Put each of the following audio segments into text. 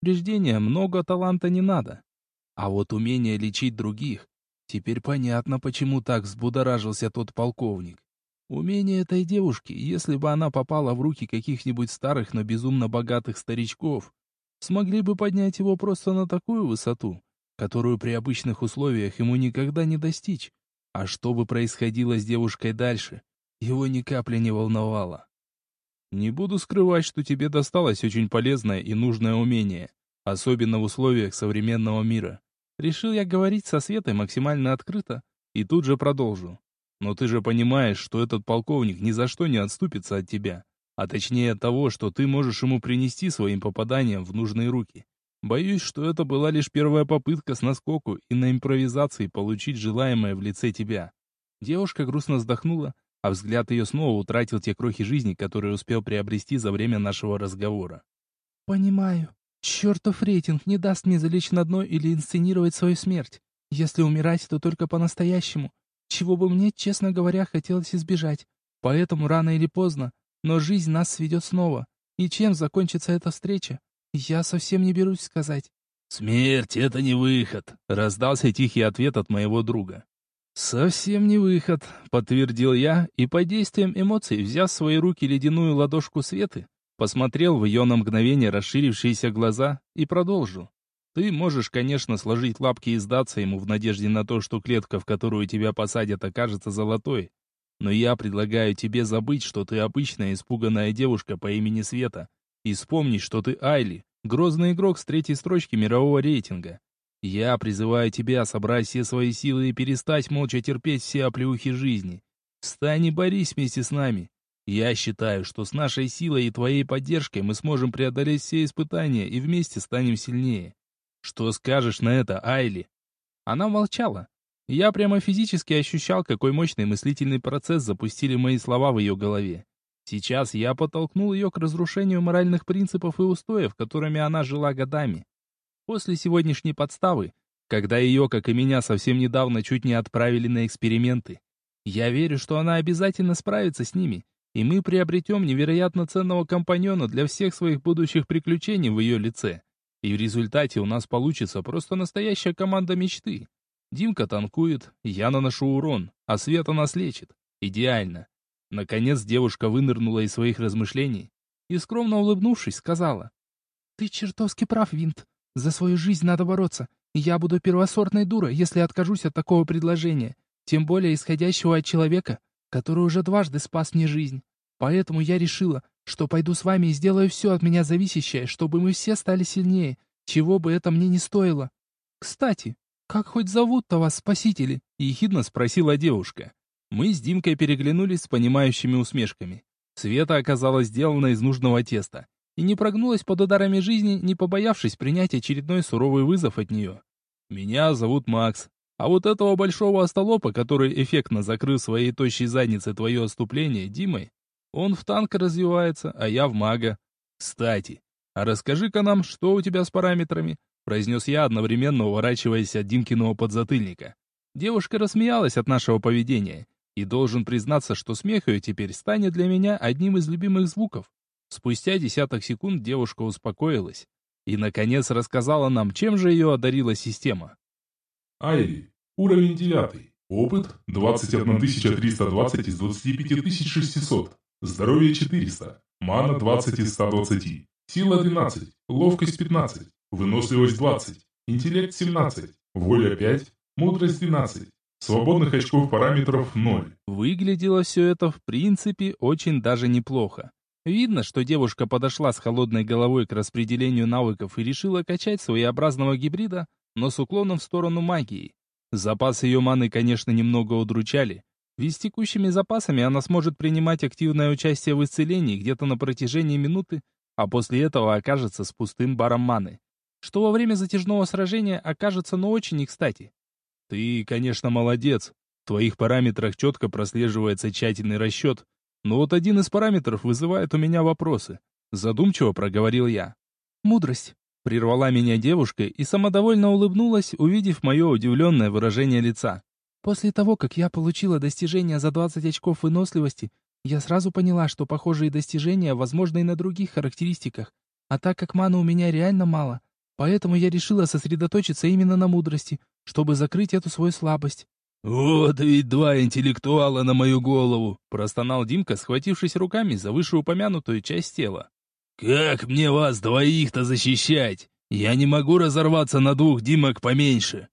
повреждения много таланта не надо. А вот умение лечить других... Теперь понятно, почему так взбудоражился тот полковник. Умение этой девушки, если бы она попала в руки каких-нибудь старых, но безумно богатых старичков, смогли бы поднять его просто на такую высоту, которую при обычных условиях ему никогда не достичь. А что бы происходило с девушкой дальше, его ни капли не волновало. Не буду скрывать, что тебе досталось очень полезное и нужное умение, особенно в условиях современного мира. Решил я говорить со Светой максимально открыто и тут же продолжу. Но ты же понимаешь, что этот полковник ни за что не отступится от тебя, а точнее от того, что ты можешь ему принести своим попаданием в нужные руки. Боюсь, что это была лишь первая попытка с наскоку и на импровизации получить желаемое в лице тебя. Девушка грустно вздохнула, а взгляд ее снова утратил те крохи жизни, которые успел приобрести за время нашего разговора. «Понимаю. Чертов рейтинг не даст мне залечь на дно или инсценировать свою смерть. Если умирать, то только по-настоящему, чего бы мне, честно говоря, хотелось избежать. Поэтому рано или поздно, но жизнь нас сведет снова. И чем закончится эта встреча, я совсем не берусь сказать. «Смерть — это не выход», — раздался тихий ответ от моего друга. «Совсем не выход», — подтвердил я, и под действием эмоций, взяв в свои руки ледяную ладошку Светы, посмотрел в ее на мгновение расширившиеся глаза и продолжил. «Ты можешь, конечно, сложить лапки и сдаться ему в надежде на то, что клетка, в которую тебя посадят, окажется золотой. Но я предлагаю тебе забыть, что ты обычная испуганная девушка по имени Света, и вспомнить, что ты Айли, грозный игрок с третьей строчки мирового рейтинга. Я призываю тебя собрать все свои силы и перестать молча терпеть все оплеухи жизни. Встань и борись вместе с нами. Я считаю, что с нашей силой и твоей поддержкой мы сможем преодолеть все испытания и вместе станем сильнее. Что скажешь на это, Айли?» Она молчала. Я прямо физически ощущал, какой мощный мыслительный процесс запустили мои слова в ее голове. Сейчас я подтолкнул ее к разрушению моральных принципов и устоев, которыми она жила годами. После сегодняшней подставы, когда ее, как и меня, совсем недавно чуть не отправили на эксперименты, я верю, что она обязательно справится с ними, и мы приобретем невероятно ценного компаньона для всех своих будущих приключений в ее лице. И в результате у нас получится просто настоящая команда мечты. Димка танкует, я наношу урон, а Света нас лечит. Идеально. Наконец девушка вынырнула из своих размышлений и, скромно улыбнувшись, сказала. «Ты чертовски прав, Винт. За свою жизнь надо бороться. Я буду первосортной дурой, если откажусь от такого предложения, тем более исходящего от человека, который уже дважды спас мне жизнь. Поэтому я решила, что пойду с вами и сделаю все от меня зависящее, чтобы мы все стали сильнее, чего бы это мне не стоило. Кстати, как хоть зовут-то вас спасители?» — ехидно спросила девушка. Мы с Димкой переглянулись с понимающими усмешками. Света оказалась сделана из нужного теста и не прогнулась под ударами жизни, не побоявшись принять очередной суровый вызов от нее. «Меня зовут Макс, а вот этого большого остолопа, который эффектно закрыл своей тощей задницей твое отступление, Димой, он в танк развивается, а я в мага. Кстати, а расскажи-ка нам, что у тебя с параметрами?» произнес я, одновременно уворачиваясь от Димкиного подзатыльника. Девушка рассмеялась от нашего поведения и должен признаться, что смех ее теперь станет для меня одним из любимых звуков. Спустя десяток секунд девушка успокоилась и, наконец, рассказала нам, чем же ее одарила система. Айри, уровень девятый, опыт 21320 из 25600, здоровье 400, мана 20 из 120, сила 12, ловкость 15, выносливость 20, интеллект 17, воля 5, мудрость 12, Свободных очков параметров 0. Выглядело все это, в принципе, очень даже неплохо. Видно, что девушка подошла с холодной головой к распределению навыков и решила качать своеобразного гибрида, но с уклоном в сторону магии. Запасы ее маны, конечно, немного удручали, ведь с текущими запасами она сможет принимать активное участие в исцелении где-то на протяжении минуты, а после этого окажется с пустым баром маны. Что во время затяжного сражения окажется но очень не кстати. Ты, конечно, молодец. В твоих параметрах четко прослеживается тщательный расчет. Но вот один из параметров вызывает у меня вопросы. Задумчиво проговорил я. Мудрость. Прервала меня девушка и самодовольно улыбнулась, увидев мое удивленное выражение лица. После того, как я получила достижение за 20 очков выносливости, я сразу поняла, что похожие достижения возможны и на других характеристиках. А так как маны у меня реально мало, Поэтому я решила сосредоточиться именно на мудрости, чтобы закрыть эту свою слабость. «Вот ведь два интеллектуала на мою голову!» — простонал Димка, схватившись руками за вышеупомянутую часть тела. «Как мне вас двоих-то защищать? Я не могу разорваться на двух Димок поменьше!»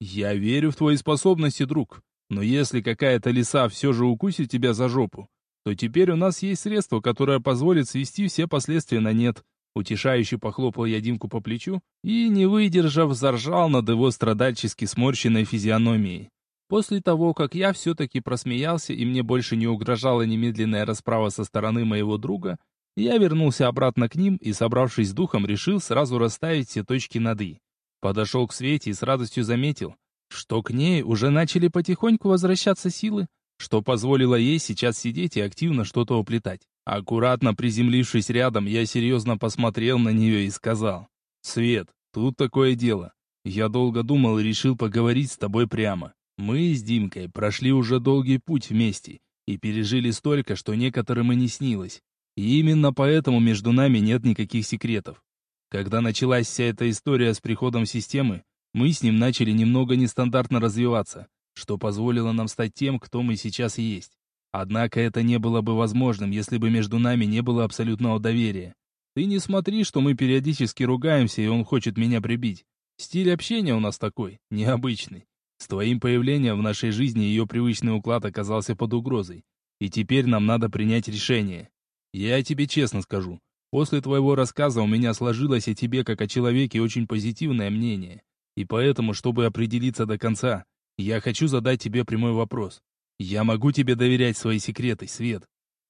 «Я верю в твои способности, друг, но если какая-то лиса все же укусит тебя за жопу, то теперь у нас есть средство, которое позволит свести все последствия на нет». Утешающе похлопал я Димку по плечу и, не выдержав, заржал над его страдальчески сморщенной физиономией. После того, как я все-таки просмеялся и мне больше не угрожала немедленная расправа со стороны моего друга, я вернулся обратно к ним и, собравшись с духом, решил сразу расставить все точки над «и». Подошел к Свете и с радостью заметил, что к ней уже начали потихоньку возвращаться силы, что позволило ей сейчас сидеть и активно что-то уплетать. Аккуратно приземлившись рядом, я серьезно посмотрел на нее и сказал, «Свет, тут такое дело. Я долго думал и решил поговорить с тобой прямо. Мы с Димкой прошли уже долгий путь вместе и пережили столько, что некоторым и не снилось. И именно поэтому между нами нет никаких секретов. Когда началась вся эта история с приходом системы, мы с ним начали немного нестандартно развиваться, что позволило нам стать тем, кто мы сейчас есть. Однако это не было бы возможным, если бы между нами не было абсолютного доверия. Ты не смотри, что мы периодически ругаемся, и он хочет меня прибить. Стиль общения у нас такой, необычный. С твоим появлением в нашей жизни ее привычный уклад оказался под угрозой. И теперь нам надо принять решение. Я тебе честно скажу, после твоего рассказа у меня сложилось о тебе как о человеке очень позитивное мнение. И поэтому, чтобы определиться до конца, я хочу задать тебе прямой вопрос. Я могу тебе доверять свои секреты, Свет.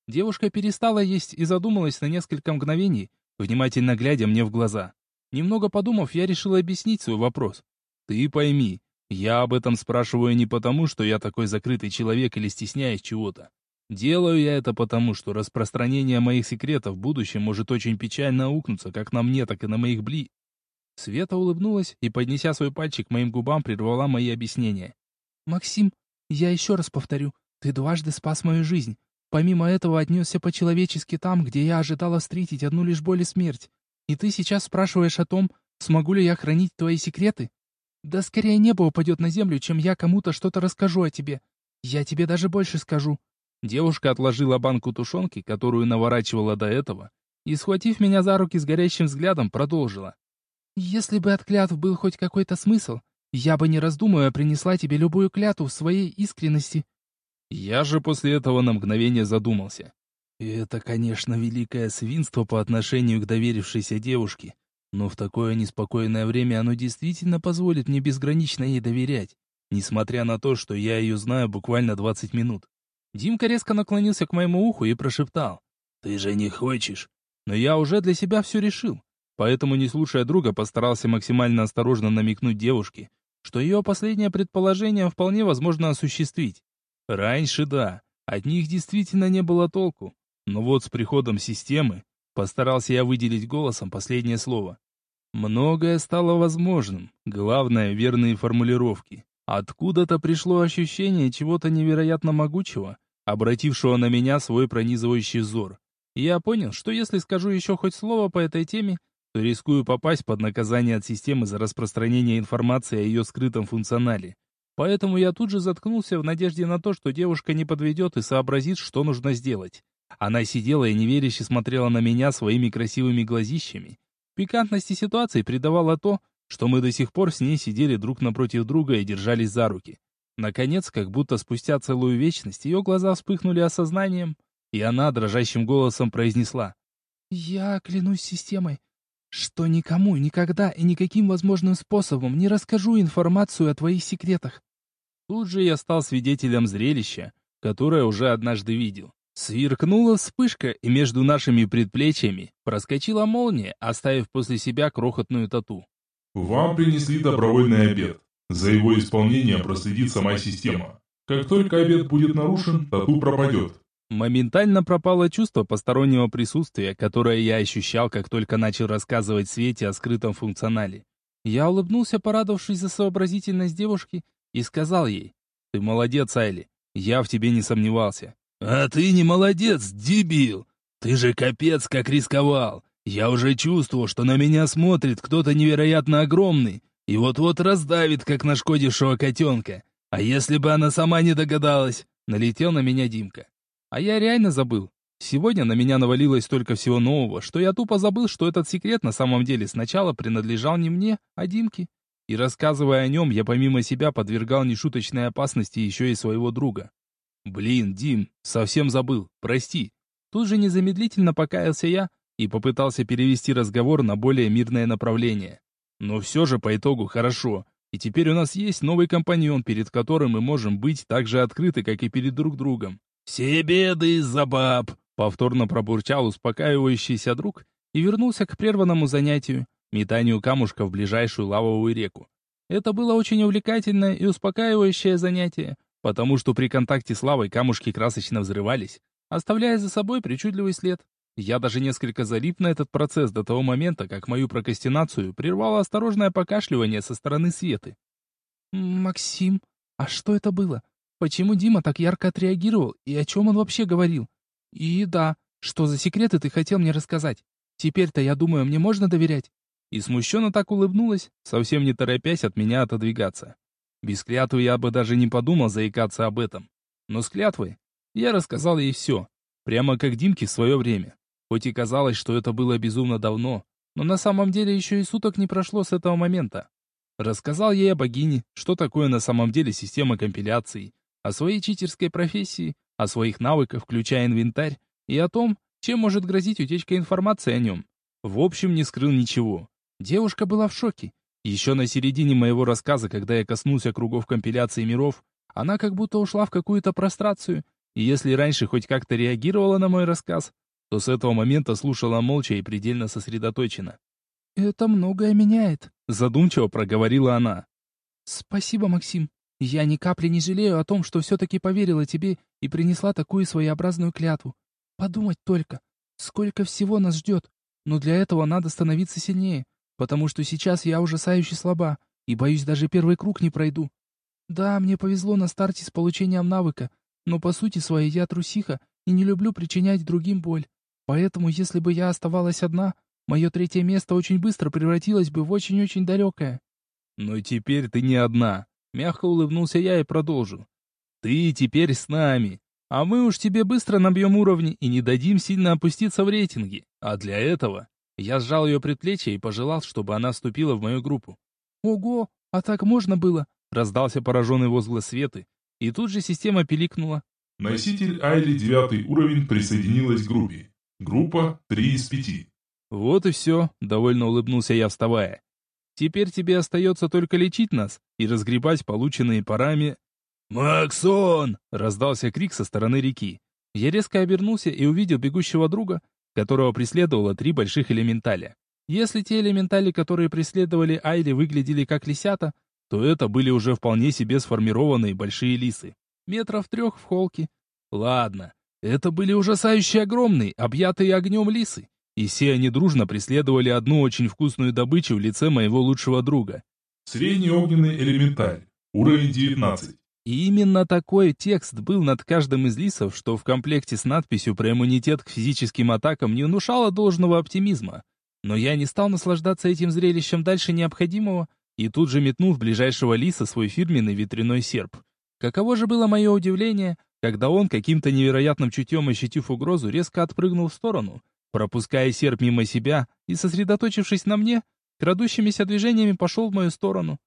Девушка перестала есть и задумалась на несколько мгновений, внимательно глядя мне в глаза. Немного подумав, я решил объяснить свой вопрос. Ты пойми, я об этом спрашиваю не потому, что я такой закрытый человек или стесняюсь чего-то. Делаю я это потому, что распространение моих секретов в будущем может очень печально аукнуться как на мне, так и на моих бли. Света улыбнулась и, поднеся свой пальчик к моим губам, прервала мои объяснения. «Максим, я еще раз повторю, ты дважды спас мою жизнь. Помимо этого отнесся по-человечески там, где я ожидала встретить одну лишь боль и смерть. И ты сейчас спрашиваешь о том, смогу ли я хранить твои секреты? Да скорее небо упадет на землю, чем я кому-то что-то расскажу о тебе. Я тебе даже больше скажу». Девушка отложила банку тушенки, которую наворачивала до этого, и, схватив меня за руки с горящим взглядом, продолжила. «Если бы от клятв был хоть какой-то смысл, я бы, не раздумывая, принесла тебе любую клятву в своей искренности». Я же после этого на мгновение задумался. Это, конечно, великое свинство по отношению к доверившейся девушке, но в такое неспокойное время оно действительно позволит мне безгранично ей доверять, несмотря на то, что я ее знаю буквально 20 минут. Димка резко наклонился к моему уху и прошептал. «Ты же не хочешь?» Но я уже для себя все решил, поэтому, не слушая друга, постарался максимально осторожно намекнуть девушке, что ее последнее предположение вполне возможно осуществить. Раньше да, от них действительно не было толку, но вот с приходом системы Постарался я выделить голосом последнее слово. Многое стало возможным, главное — верные формулировки. Откуда-то пришло ощущение чего-то невероятно могучего, обратившего на меня свой пронизывающий взор. Я понял, что если скажу еще хоть слово по этой теме, то рискую попасть под наказание от системы за распространение информации о ее скрытом функционале. Поэтому я тут же заткнулся в надежде на то, что девушка не подведет и сообразит, что нужно сделать. Она сидела и неверяще смотрела на меня своими красивыми глазищами. Пикантности ситуации придавало то, что мы до сих пор с ней сидели друг напротив друга и держались за руки. Наконец, как будто спустя целую вечность, ее глаза вспыхнули осознанием, и она дрожащим голосом произнесла. «Я клянусь системой, что никому, никогда и никаким возможным способом не расскажу информацию о твоих секретах». Тут же я стал свидетелем зрелища, которое уже однажды видел. Сверкнула вспышка, и между нашими предплечьями проскочила молния, оставив после себя крохотную тату. Вам принесли добровольный обед. За его исполнение проследит сама система. Как только обед будет нарушен, тату пропадет. Моментально пропало чувство постороннего присутствия, которое я ощущал, как только начал рассказывать Свете о скрытом функционале. Я улыбнулся, порадовавшись за сообразительность девушки, и сказал ей, «Ты молодец, Айли, я в тебе не сомневался. «А ты не молодец, дебил! Ты же капец как рисковал! Я уже чувствовал, что на меня смотрит кто-то невероятно огромный и вот-вот раздавит, как нашкодившего котенка. А если бы она сама не догадалась? Налетел на меня Димка. А я реально забыл. Сегодня на меня навалилось столько всего нового, что я тупо забыл, что этот секрет на самом деле сначала принадлежал не мне, а Димке. И рассказывая о нем, я помимо себя подвергал нешуточной опасности еще и своего друга. «Блин, Дим, совсем забыл, прости». Тут же незамедлительно покаялся я и попытался перевести разговор на более мирное направление. Но все же по итогу хорошо, и теперь у нас есть новый компаньон, перед которым мы можем быть так же открыты, как и перед друг другом. «Все беды из-за баб!» — повторно пробурчал успокаивающийся друг и вернулся к прерванному занятию — метанию камушка в ближайшую лавовую реку. Это было очень увлекательное и успокаивающее занятие, потому что при контакте с лавой камушки красочно взрывались, оставляя за собой причудливый след. Я даже несколько залип на этот процесс до того момента, как мою прокрастинацию прервало осторожное покашливание со стороны Светы. «Максим, а что это было? Почему Дима так ярко отреагировал и о чем он вообще говорил? И да, что за секреты ты хотел мне рассказать? Теперь-то, я думаю, мне можно доверять?» И смущенно так улыбнулась, совсем не торопясь от меня отодвигаться. Без клятвы я бы даже не подумал заикаться об этом. Но с клятвой я рассказал ей все, прямо как Димке в свое время. Хоть и казалось, что это было безумно давно, но на самом деле еще и суток не прошло с этого момента. Рассказал ей о богине, что такое на самом деле система компиляции, о своей читерской профессии, о своих навыках, включая инвентарь, и о том, чем может грозить утечка информации о нем. В общем, не скрыл ничего. Девушка была в шоке. Еще на середине моего рассказа, когда я коснулся кругов компиляции миров, она как будто ушла в какую-то прострацию, и если раньше хоть как-то реагировала на мой рассказ, то с этого момента слушала молча и предельно сосредоточенно. «Это многое меняет», — задумчиво проговорила она. «Спасибо, Максим. Я ни капли не жалею о том, что все-таки поверила тебе и принесла такую своеобразную клятву. Подумать только, сколько всего нас ждет. Но для этого надо становиться сильнее, потому что сейчас я ужасающе слаба и, боюсь, даже первый круг не пройду. Да, мне повезло на старте с получением навыка, но по сути своей я трусиха и не люблю причинять другим боль. Поэтому, если бы я оставалась одна, мое третье место очень быстро превратилось бы в очень-очень далекое. Но теперь ты не одна. Мягко улыбнулся я и продолжу. Ты теперь с нами. А мы уж тебе быстро набьем уровни и не дадим сильно опуститься в рейтинге. А для этого я сжал ее предплечье и пожелал, чтобы она вступила в мою группу. «Ого, а так можно было?» Раздался пораженный возглас Светы, и тут же система пиликнула. Носитель Айли девятый уровень присоединилась к группе. Группа 3 из 5. Вот и все, довольно улыбнулся я, вставая. Теперь тебе остается только лечить нас и разгребать полученные парами... «Максон!» — раздался крик со стороны реки. Я резко обернулся и увидел бегущего друга, которого преследовало три больших элементаля. Если те элементали, которые преследовали Айли, выглядели как лисята, то это были уже вполне себе сформированные большие лисы. Метров трех в холке. Ладно, это были ужасающие огромные, объятые огнем лисы, и все они дружно преследовали одну очень вкусную добычу в лице моего лучшего друга. Средний огненный элементаль, уровень 19. И именно такой текст был над каждым из лисов, что в комплекте с надписью про иммунитет к физическим атакам не внушало должного оптимизма. Но я не стал наслаждаться этим зрелищем дальше необходимого и тут же метнул в ближайшего лиса свой фирменный ветряной серп. Каково же было мое удивление, когда он, каким-то невероятным чутьем ощутив угрозу, резко отпрыгнул в сторону, пропуская серп мимо себя и, сосредоточившись на мне, крадущимися движениями пошел в мою сторону.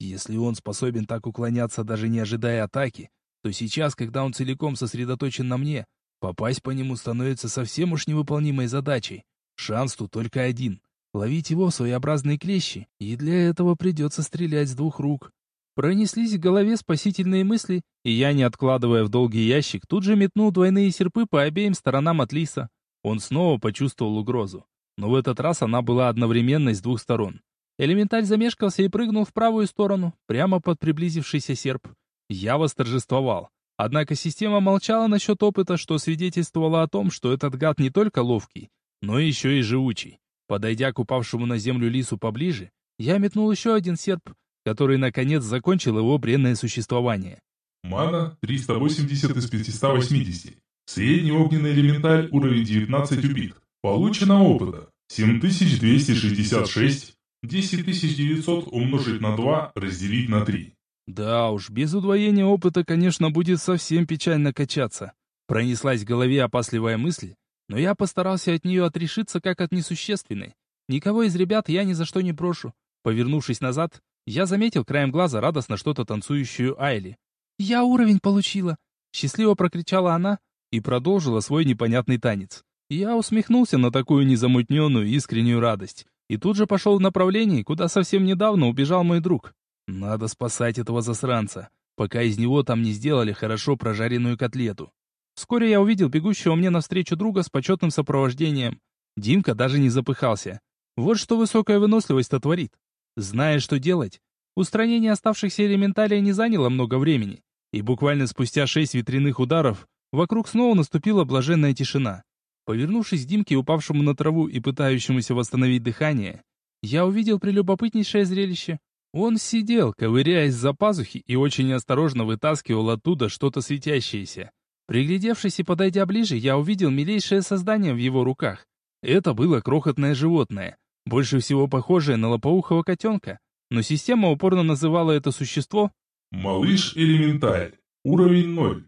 Если он способен так уклоняться, даже не ожидая атаки, то сейчас, когда он целиком сосредоточен на мне, попасть по нему становится совсем уж невыполнимой задачей. Шанс тут только один — ловить его в своеобразные клещи, и для этого придется стрелять с двух рук. Пронеслись в голове спасительные мысли, и я, не откладывая в долгий ящик, тут же метнул двойные серпы по обеим сторонам от лиса. Он снова почувствовал угрозу. Но в этот раз она была одновременно с двух сторон. Элементаль замешкался и прыгнул в правую сторону, прямо под приблизившийся серп. Я восторжествовал. Однако система молчала насчет опыта, что свидетельствовало о том, что этот гад не только ловкий, но еще и живучий. Подойдя к упавшему на землю лису поближе, я метнул еще один серп, который, наконец, закончил его бренное существование. Мана 380 из 580. Средний огненный элементаль, уровень 19 убит. Получено опыта. 7266, 10900 умножить на 2, разделить на 3. Да уж, без удвоения опыта, конечно, будет совсем печально качаться. Пронеслась в голове опасливая мысль, но я постарался от нее отрешиться как от несущественной. Никого из ребят я ни за что не прошу. Повернувшись назад, я заметил краем глаза радостно что-то танцующую Айли. «Я уровень получила!» Счастливо прокричала она и продолжила свой непонятный танец. Я усмехнулся на такую незамутненную искреннюю радость и тут же пошел в направлении, куда совсем недавно убежал мой друг. Надо спасать этого засранца, пока из него там не сделали хорошо прожаренную котлету. Вскоре я увидел бегущего мне навстречу друга с почетным сопровождением. Димка даже не запыхался. Вот что высокая выносливость-то творит. Зная, что делать, устранение оставшихся элементалей не заняло много времени, и буквально спустя шесть ветряных ударов вокруг снова наступила блаженная тишина. Повернувшись к Димке, упавшему на траву и пытающемуся восстановить дыхание, я увидел прелюбопытнейшее зрелище. Он сидел, ковыряясь за пазухи, и очень осторожно вытаскивал оттуда что-то светящееся. Приглядевшись и подойдя ближе, я увидел милейшее создание в его руках. Это было крохотное животное, больше всего похожее на лопоухого котенка, но система упорно называла это существо «Малыш Элементаль, уровень 0».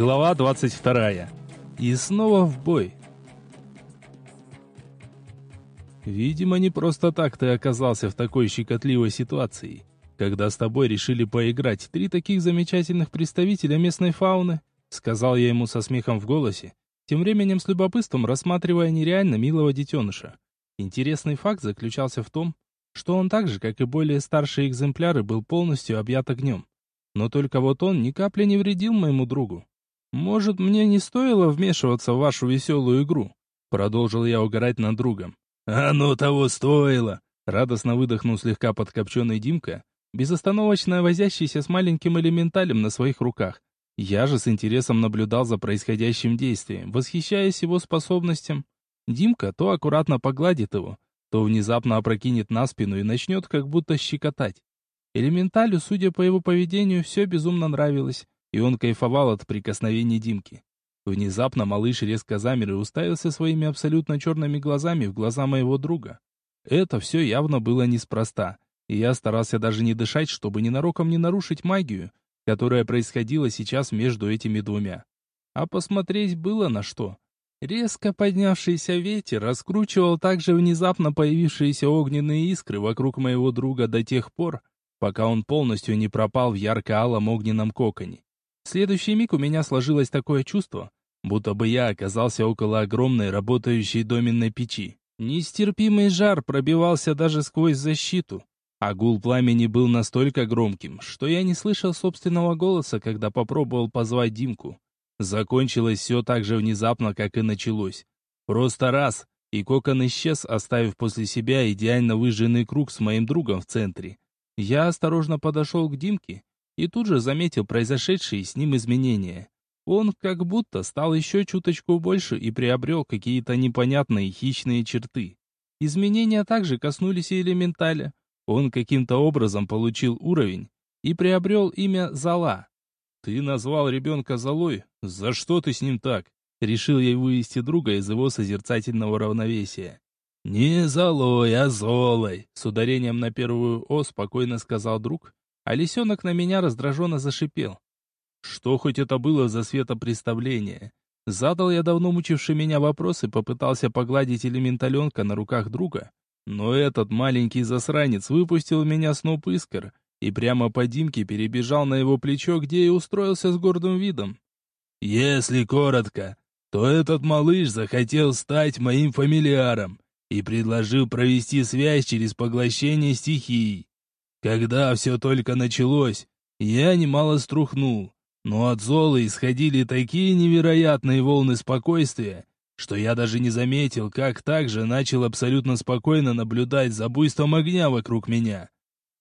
Глава 22. И снова в бой. Видимо, не просто так ты оказался в такой щекотливой ситуации, когда с тобой решили поиграть три таких замечательных представителя местной фауны, сказал я ему со смехом в голосе, тем временем с любопытством рассматривая нереально милого детеныша. Интересный факт заключался в том, что он так же, как и более старшие экземпляры, был полностью объят огнем. Но только вот он ни капли не вредил моему другу. «Может, мне не стоило вмешиваться в вашу веселую игру?» Продолжил я угорать над другом. «Оно того стоило!» Радостно выдохнул слегка подкопченный Димка, безостановочно возящийся с маленьким элементалем на своих руках. Я же с интересом наблюдал за происходящим действием, восхищаясь его способностям. Димка то аккуратно погладит его, то внезапно опрокинет на спину и начнет как будто щекотать. Элементалю, судя по его поведению, все безумно нравилось, и он кайфовал от прикосновений Димки. Внезапно малыш резко замер и уставился своими абсолютно черными глазами в глаза моего друга. Это все явно было неспроста, и я старался даже не дышать, чтобы ненароком не нарушить магию, которая происходила сейчас между этими двумя. А посмотреть было на что. Резко поднявшийся ветер раскручивал также внезапно появившиеся огненные искры вокруг моего друга до тех пор, пока он полностью не пропал в ярко-алом огненном коконе. Следующий миг у меня сложилось такое чувство, будто бы я оказался около огромной работающей доменной печи. Нестерпимый жар пробивался даже сквозь защиту, а гул пламени был настолько громким, что я не слышал собственного голоса, когда попробовал позвать Димку. Закончилось все так же внезапно, как и началось. Просто раз, и кокон исчез, оставив после себя идеально выжженный круг с моим другом в центре. Я осторожно подошел к Димке и тут же заметил произошедшие с ним изменения. Он как будто стал еще чуточку больше и приобрел какие-то непонятные хищные черты. Изменения также коснулись и элементаля. Он каким-то образом получил уровень и приобрел имя Зала. «Ты назвал ребенка Золой? За что ты с ним так?» Решил я вывести друга из его созерцательного равновесия. «Не Золой, а Золой!» С ударением на первую «о» спокойно сказал друг, а лисенок на меня раздраженно зашипел. Что хоть это было за светопреставление? Задал я давно мучивший меня вопрос и попытался погладить элементаленка на руках друга. Но этот маленький засранец выпустил меня сноп искр и прямо по Димке перебежал на его плечо, где и устроился с гордым видом. Если коротко, то этот малыш захотел стать моим фамилиаром и предложил провести связь через поглощение стихий. Когда все только началось, я немало струхнул, но от Золы исходили такие невероятные волны спокойствия, что я даже не заметил, как также начал абсолютно спокойно наблюдать за буйством огня вокруг меня.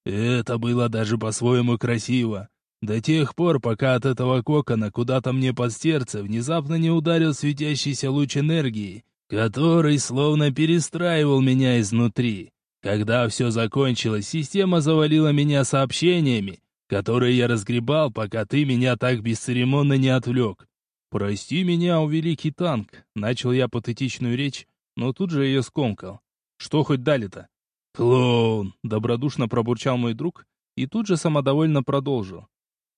Это было даже по-своему красиво. До тех пор, пока от этого кокона куда-то мне под сердце внезапно не ударил светящийся луч энергии, который словно перестраивал меня изнутри. Когда все закончилось, система завалила меня сообщениями, которые я разгребал, пока ты меня так бесцеремонно не отвлек. «Прости меня, о великий танк!» Начал я патетичную речь, но тут же ее скомкал. «Что хоть дали-то?» «Клоун!» — добродушно пробурчал мой друг и тут же самодовольно продолжил.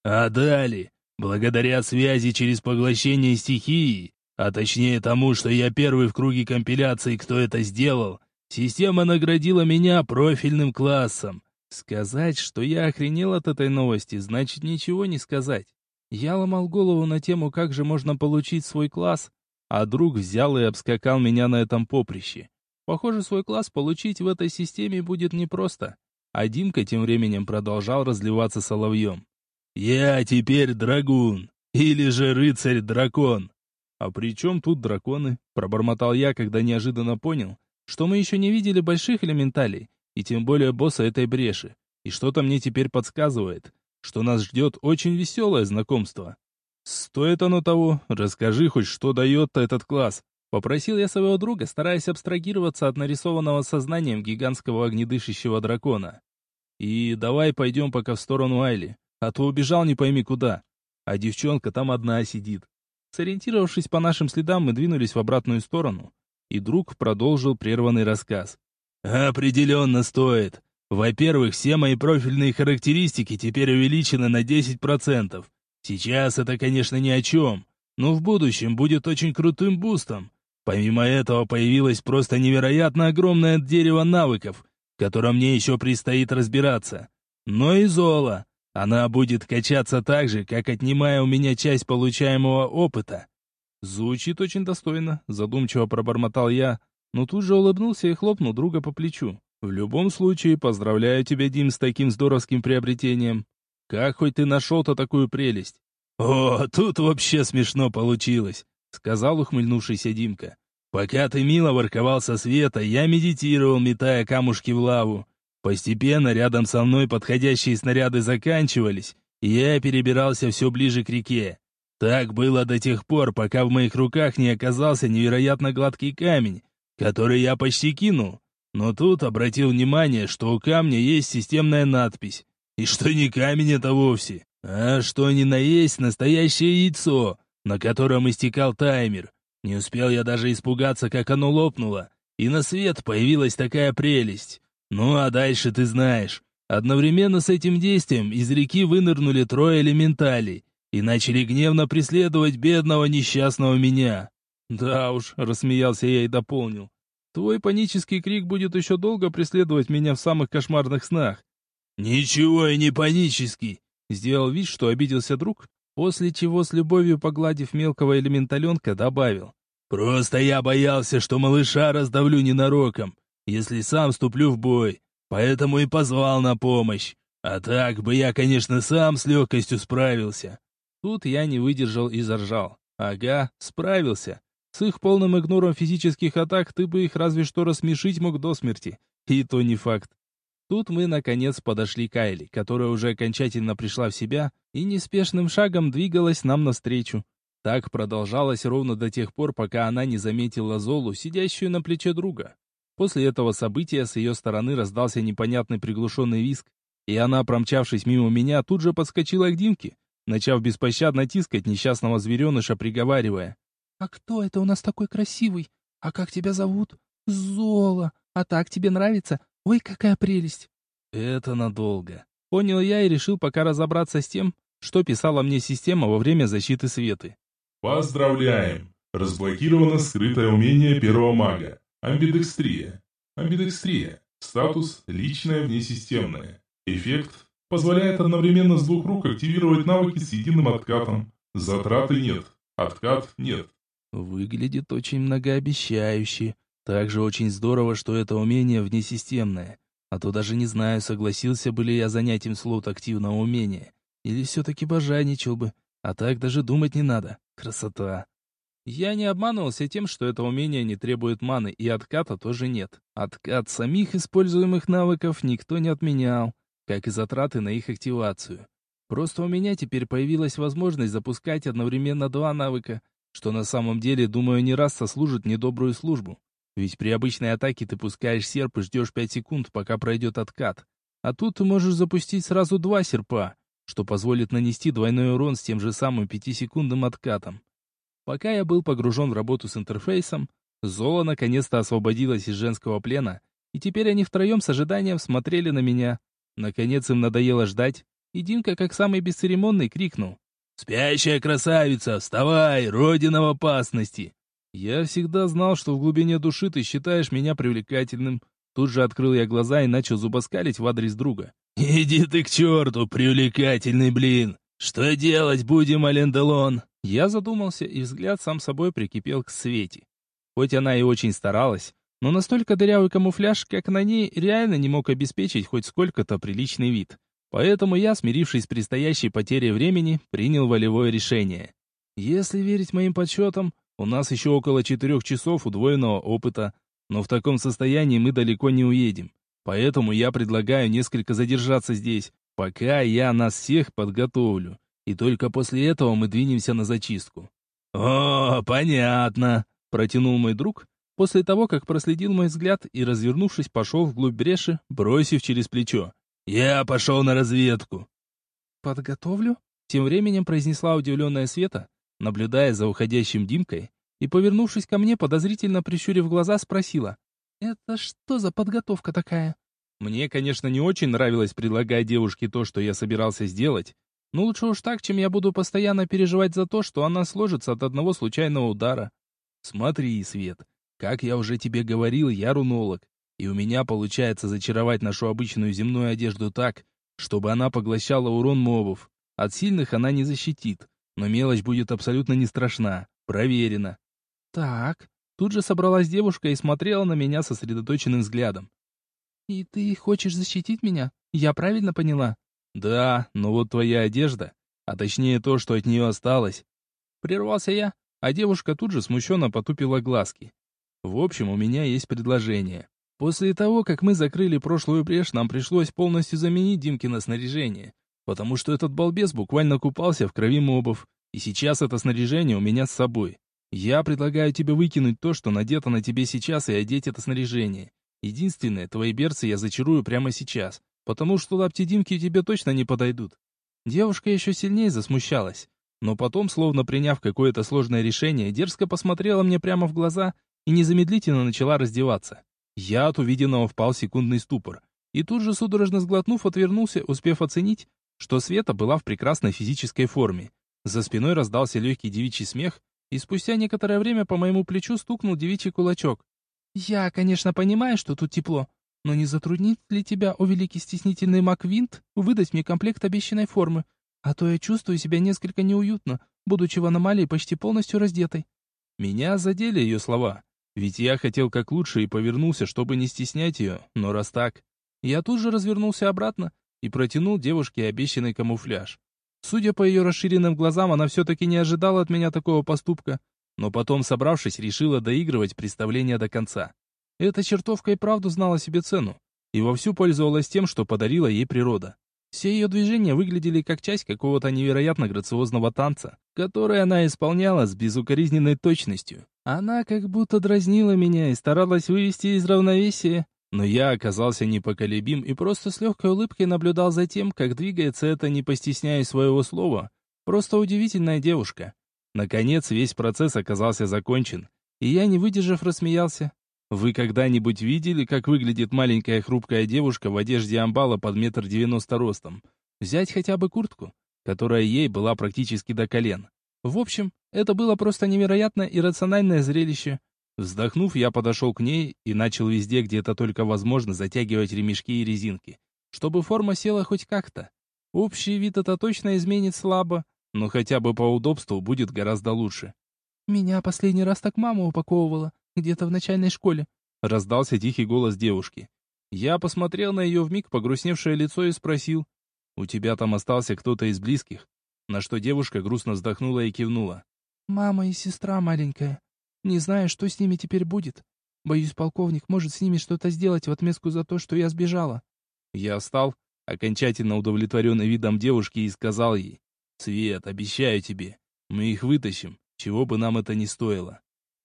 «А дали, благодаря связи через поглощение стихии, а точнее тому, что я первый в круге компиляции, кто это сделал, система наградила меня профильным классом. Сказать, что я охренел от этой новости, значит ничего не сказать. Я ломал голову на тему, как же можно получить свой класс, а друг взял и обскакал меня на этом поприще. Похоже, свой класс получить в этой системе будет непросто. А Димка тем временем продолжал разливаться соловьем. «Я теперь драгун, или же рыцарь-дракон». «А при чем тут драконы?» — пробормотал я, когда неожиданно понял, что мы еще не видели больших элементалей, и тем более босса этой бреши. И что-то мне теперь подсказывает, что нас ждет очень веселое знакомство. Стоит оно того, расскажи хоть, что дает этот класс. Попросил я своего друга, стараясь абстрагироваться от нарисованного сознанием гигантского огнедышащего дракона. И давай пойдем пока в сторону Айли, а то убежал не пойми куда. А девчонка там одна сидит. Сориентировавшись по нашим следам, мы двинулись в обратную сторону, и друг продолжил прерванный рассказ. «Определенно стоит. Во-первых, все мои профильные характеристики теперь увеличены на 10%. Сейчас это, конечно, ни о чем, но в будущем будет очень крутым бустом. Помимо этого появилось просто невероятно огромное дерево навыков, в котором мне еще предстоит разбираться. Но и золо. Она будет качаться так же, как отнимая у меня часть получаемого опыта. Звучит очень достойно, задумчиво пробормотал я, но тут же улыбнулся и хлопнул друга по плечу. В любом случае, поздравляю тебя, Дим, с таким здоровским приобретением. Как хоть ты нашел-то такую прелесть? О, тут вообще смешно получилось, сказал ухмыльнувшийся Димка. Пока ты мило ворковал со света, я медитировал, метая камушки в лаву. Постепенно рядом со мной подходящие снаряды заканчивались, и я перебирался все ближе к реке. Так было до тех пор, пока в моих руках не оказался невероятно гладкий камень, который я почти кинул. Но тут обратил внимание, что у камня есть системная надпись. И что не камень это вовсе, а что ни на есть настоящее яйцо, на котором истекал таймер. Не успел я даже испугаться, как оно лопнуло, и на свет появилась такая прелесть. Ну а дальше ты знаешь. Одновременно с этим действием из реки вынырнули трое элементалей и начали гневно преследовать бедного несчастного меня. Да уж, рассмеялся я и дополнил. Твой панический крик будет еще долго преследовать меня в самых кошмарных снах. Ничего и не панический, сделал вид, что обиделся друг, после чего с любовью погладив мелкого элементаленка, добавил. Просто я боялся, что малыша раздавлю ненароком, если сам вступлю в бой, поэтому и позвал на помощь. А так бы я, конечно, сам с легкостью справился. Тут я не выдержал и заржал. Ага, справился. С их полным игнором физических атак ты бы их разве что рассмешить мог до смерти. И то не факт. Тут мы, наконец, подошли к Айли, которая уже окончательно пришла в себя и неспешным шагом двигалась нам навстречу. Так продолжалось ровно до тех пор, пока она не заметила Золу, сидящую на плече друга. После этого события с ее стороны раздался непонятный приглушенный визг, и она, промчавшись мимо меня, тут же подскочила к Димке, начав беспощадно тискать несчастного звереныша, приговаривая. «А кто это у нас такой красивый? А как тебя зовут? Зола. А так тебе нравится? Ой, какая прелесть!» «Это надолго». Понял я и решил пока разобраться с тем, что писала мне система во время защиты Светы. Поздравляем! Разблокировано скрытое умение первого мага. Амбидекстрия. Амбидекстрия. Статус «Личное внесистемное». Эффект позволяет одновременно с двух рук активировать навыки с единым откатом. Затраты нет. Откат нет. Выглядит очень многообещающе. Также очень здорово, что это умение внесистемное. А то даже не знаю, согласился бы ли я занять им слот активного умения. Или все-таки божайничал бы. А так даже думать не надо. Красота. Я не обманывался тем, что это умение не требует маны, и отката тоже нет. Откат самих используемых навыков никто не отменял, как и затраты на их активацию. Просто у меня теперь появилась возможность запускать одновременно два навыка, что на самом деле, думаю, не раз сослужит недобрую службу. Ведь при обычной атаке ты пускаешь серп и ждешь 5 секунд, пока пройдет откат. А тут ты можешь запустить сразу два серпа, что позволит нанести двойной урон с тем же самым 5-секундным откатом. Пока я был погружен в работу с интерфейсом, Зола наконец-то освободилась из женского плена, и теперь они втроем с ожиданием смотрели на меня. Наконец им надоело ждать, и Димка, как самый бесцеремонный, крикнул. «Спящая красавица, вставай, родина в опасности!» Я всегда знал, что в глубине души ты считаешь меня привлекательным. Тут же открыл я глаза и начал зубоскалить в адрес друга. «Иди ты к черту, привлекательный блин! Что делать будем, Аленделон?» Я задумался, и взгляд сам собой прикипел к Свете. Хоть она и очень старалась, но настолько дырявый камуфляж, как на ней, реально не мог обеспечить хоть сколько-то приличный вид. Поэтому я, смирившись с предстоящей потерей времени, принял волевое решение. Если верить моим подсчетам, у нас еще около четырех часов удвоенного опыта, но в таком состоянии мы далеко не уедем. Поэтому я предлагаю несколько задержаться здесь, пока я нас всех подготовлю. И только после этого мы двинемся на зачистку. «О, понятно», — протянул мой друг, после того, как проследил мой взгляд и, развернувшись, пошел вглубь бреши, бросив через плечо. «Я пошел на разведку». «Подготовлю?» Тем временем произнесла удивленная Света, наблюдая за уходящим Димкой, и, повернувшись ко мне, подозрительно прищурив глаза, спросила. «Это что за подготовка такая?» Мне, конечно, не очень нравилось предлагать девушке то, что я собирался сделать, но лучше уж так, чем я буду постоянно переживать за то, что она сложится от одного случайного удара. Смотри, Свет, как я уже тебе говорил, я рунолог, и у меня получается зачаровать нашу обычную земную одежду так, чтобы она поглощала урон мобов. От сильных она не защитит, но мелочь будет абсолютно не страшна. Проверено. Так, тут же собралась девушка и смотрела на меня сосредоточенным взглядом. «И ты хочешь защитить меня? Я правильно поняла?» «Да, но вот твоя одежда, а точнее то, что от нее осталось». Прервался я, а девушка тут же смущенно потупила глазки. В общем, у меня есть предложение. После того, как мы закрыли прошлую брешь, нам пришлось полностью заменить Димкино снаряжение, потому что этот балбес буквально купался в крови мобов, и сейчас это снаряжение у меня с собой. Я предлагаю тебе выкинуть то, что надето на тебе сейчас, и одеть это снаряжение. Единственное, твои берцы я зачарую прямо сейчас, потому что лапти Димки тебе точно не подойдут. Девушка еще сильнее засмущалась, но потом, словно приняв какое-то сложное решение, дерзко посмотрела мне прямо в глаза и незамедлительно начала раздеваться. Я от увиденного впал в секундный ступор, и тут же, судорожно сглотнув, отвернулся, успев оценить, что Света была в прекрасной физической форме. За спиной раздался легкий девичий смех, и спустя некоторое время по моему плечу стукнул девичий кулачок. «Я, конечно, понимаю, что тут тепло, но не затруднит ли тебя, о великий стеснительный Маквинт, выдать мне комплект обещанной формы? А то я чувствую себя несколько неуютно, будучи в аномалии почти полностью раздетой». Меня задели ее слова, ведь я хотел как лучше и повернулся, чтобы не стеснять ее, но раз так... Я тут же развернулся обратно и протянул девушке обещанный камуфляж. Судя по ее расширенным глазам, она все-таки не ожидала от меня такого поступка, но потом, собравшись, решила доигрывать представление до конца. Эта чертовка и правду знала себе цену, и вовсю пользовалась тем, что подарила ей природа. Все ее движения выглядели как часть какого-то невероятно грациозного танца, который она исполняла с безукоризненной точностью. Она как будто дразнила меня и старалась вывести из равновесия, но я оказался непоколебим и просто с легкой улыбкой наблюдал за тем, как двигается эта, не постесняясь своего слова, просто удивительная девушка. Наконец, весь процесс оказался закончен, и я, не выдержав, рассмеялся. Вы когда-нибудь видели, как выглядит маленькая хрупкая девушка в одежде амбала под метр девяносто ростом? Взять хотя бы куртку, которая ей была практически до колен. В общем, это было просто невероятно иррациональное зрелище. Вздохнув, я подошел к ней и начал везде, где это только возможно, затягивать ремешки и резинки, чтобы форма села хоть как-то. Общий вид это точно изменит слабо, но хотя бы по удобству будет гораздо лучше. «Меня последний раз так мама упаковывала», где-то в начальной школе», — раздался тихий голос девушки. Я посмотрел на ее вмиг погрустневшее лицо и спросил, «У тебя там остался кто-то из близких?» На что девушка грустно вздохнула и кивнула. «Мама и сестра маленькая. Не знаю, что с ними теперь будет. Боюсь, полковник может с ними что-то сделать в отместку за то, что я сбежала». Я встал, окончательно удовлетворенный видом девушки, и сказал ей, «Свет, обещаю тебе, мы их вытащим, чего бы нам это ни стоило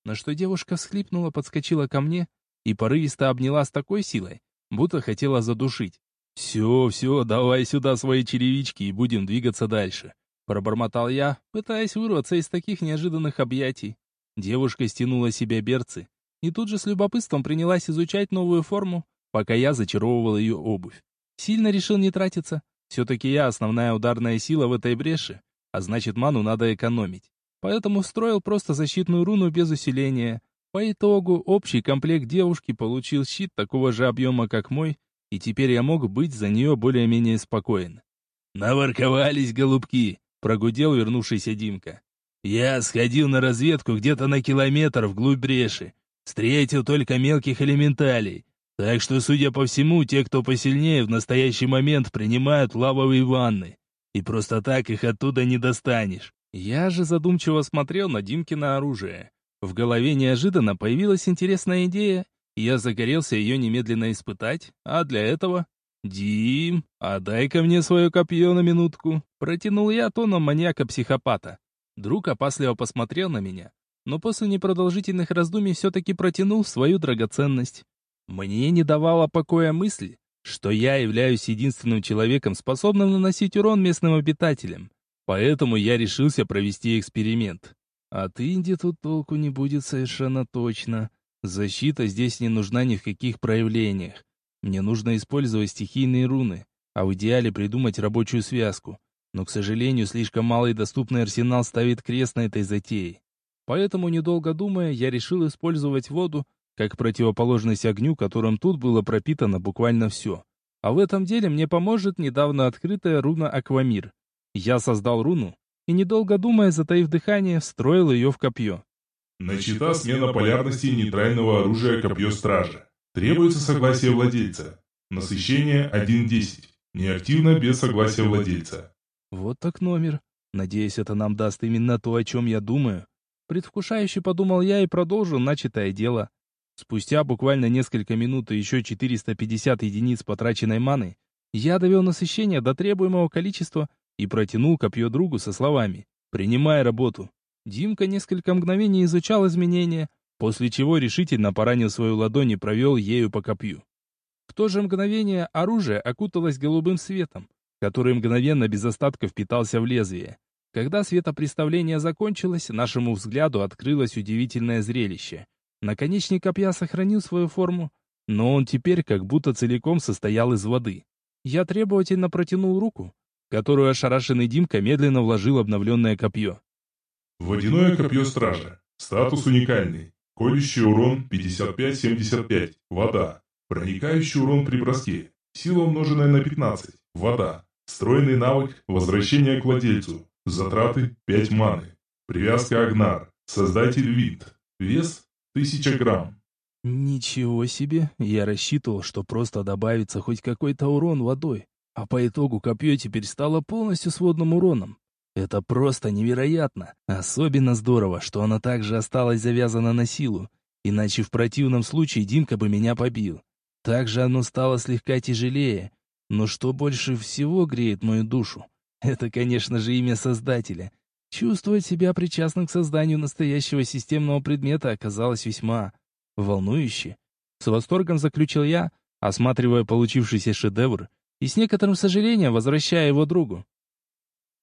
на что девушка всхлипнула, подскочила ко мне и порывисто обняла с такой силой, будто хотела задушить. «Все, все, давай сюда свои черевички и будем двигаться дальше. Пробормотал я, пытаясь вырваться из таких неожиданных объятий. Девушка стянула себе берцы и тут же с любопытством принялась изучать новую форму, пока я зачаровывал ее обувь. Сильно решил не тратиться. Все-таки я основная ударная сила в этой бреши, а значит ману надо экономить. Поэтому встроил просто защитную руну без усиления. По итогу общий комплект девушки получил щит такого же объема, как мой, и теперь я мог быть за нее более-менее спокоен. «Наворковались, голубки!» — прогудел вернувшийся Димка. «Я сходил на разведку где-то на километр вглубь бреши. Встретил только мелких элементалей. Так что, судя по всему, те, кто посильнее, в настоящий момент принимают лавовые ванны. И просто так их оттуда не достанешь. Я же задумчиво смотрел на Димкино оружие. В голове неожиданно появилась интересная идея, я загорелся ее немедленно испытать, а для этого... «Дим, а дай-ка мне свое копье на минутку», — протянул я тоном маньяка-психопата. Друг опасливо посмотрел на меня, но после непродолжительных раздумий все-таки протянул свою драгоценность. Мне не давала покоя мысль, что я являюсь единственным человеком, способным наносить урон местным обитателям. Поэтому я решился провести эксперимент. От Инди тут толку не будет совершенно точно. Защита здесь не нужна ни в каких проявлениях. Мне нужно использовать стихийные руны, а в идеале придумать рабочую связку. Но, к сожалению, слишком малый доступный арсенал ставит крест на этой затее. Поэтому, недолго думая, я решил использовать воду как противоположность огню, которым тут было пропитано буквально все. А в этом деле мне поможет недавно открытая руна Аквамир. Я создал руну и, недолго думая, затаив дыхание, встроил ее в копье. Начата смена полярности нейтрального оружия копье стража. Требуется согласие владельца. Насыщение 1.10. Неактивно без согласия владельца. Вот так номер. Надеюсь, это нам даст именно то, о чем я думаю. Предвкушающе подумал я и продолжил начатое дело. Спустя буквально несколько минут и еще 450 единиц потраченной маны, я довел насыщение до требуемого количества и протянул копье другу со словами «Принимай работу». Димка несколько мгновений изучал изменения, после чего решительно поранил свою ладонь и провел ею по копью. В то же мгновение оружие окуталось голубым светом, который мгновенно без остатка впитался в лезвие. Когда светопреставление закончилось, нашему взгляду открылось удивительное зрелище. Наконечник копья сохранил свою форму, но он теперь как будто целиком состоял из воды. Я требовательно протянул руку, которую ошарашенный Димка медленно вложил обновленное копье. Водяное копье стража. Статус уникальный. Колющий урон 55-75. Вода. Проникающий урон при броске. Сила умноженная на 15. Вода. Встроенный навык возвращения к владельцу. Затраты 5 маны. Привязка Агнар. Создатель вид. Вес 1000 грамм. Ничего себе, я рассчитывал, что просто добавится хоть какой-то урон водой. А по итогу копье теперь стало полностью сводным уроном. Это просто невероятно. Особенно здорово, что оно также осталось завязано на силу. Иначе в противном случае Димка бы меня побил. Также оно стало слегка тяжелее. Но что больше всего греет мою душу? Это, конечно же, имя Создателя. Чувствовать себя причастным к созданию настоящего системного предмета оказалось весьма волнующе. С восторгом заключил я, осматривая получившийся шедевр и с некоторым сожалением возвращая его другу.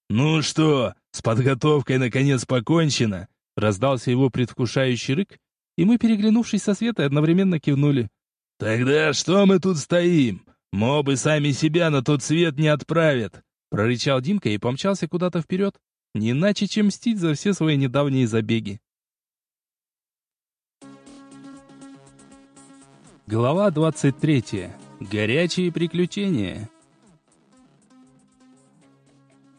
«Ну что, с подготовкой наконец покончено?» Раздался его предвкушающий рык, и мы, переглянувшись со Светой, одновременно кивнули. «Тогда что мы тут стоим? Мобы сами себя на тот свет не отправят!» Прорычал Димка и помчался куда-то вперед, не иначе, чем мстить за все свои недавние забеги. Глава 23. Горячие приключения.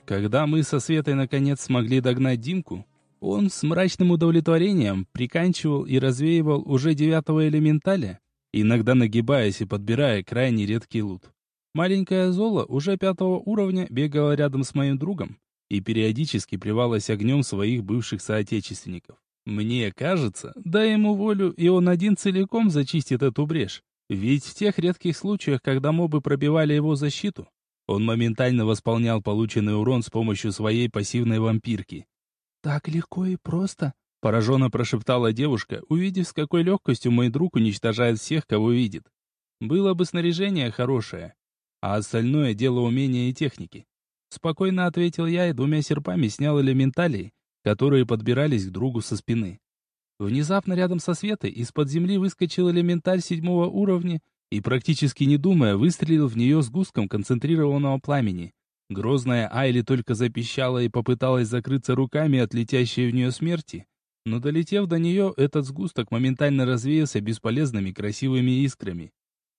Когда мы со Светой наконец смогли догнать Димку, он с мрачным удовлетворением приканчивал и развеивал уже девятого элементаля, иногда нагибаясь и подбирая крайне редкий лут. Маленькая Зола уже пятого уровня бегала рядом с моим другом и периодически плевалась огнем своих бывших соотечественников. Мне кажется, дай ему волю, и он один целиком зачистит эту брешь. Ведь в тех редких случаях, когда мобы пробивали его защиту, он моментально восполнял полученный урон с помощью своей пассивной вампирки. «Так легко и просто», — пораженно прошептала девушка, увидев, с какой легкостью мой друг уничтожает всех, кого видит. Было бы снаряжение хорошее, а остальное дело умения и техники. Спокойно ответил я и двумя серпами снял элементалей, которые подбирались к другу со спины. Внезапно рядом со Светой из-под земли выскочил элементаль седьмого уровня и, практически не думая, выстрелил в нее с густком концентрированного пламени. Грозная Айли только запищала и попыталась закрыться руками от летящей в нее смерти, но долетев до нее, этот сгусток моментально развеялся бесполезными красивыми искрами.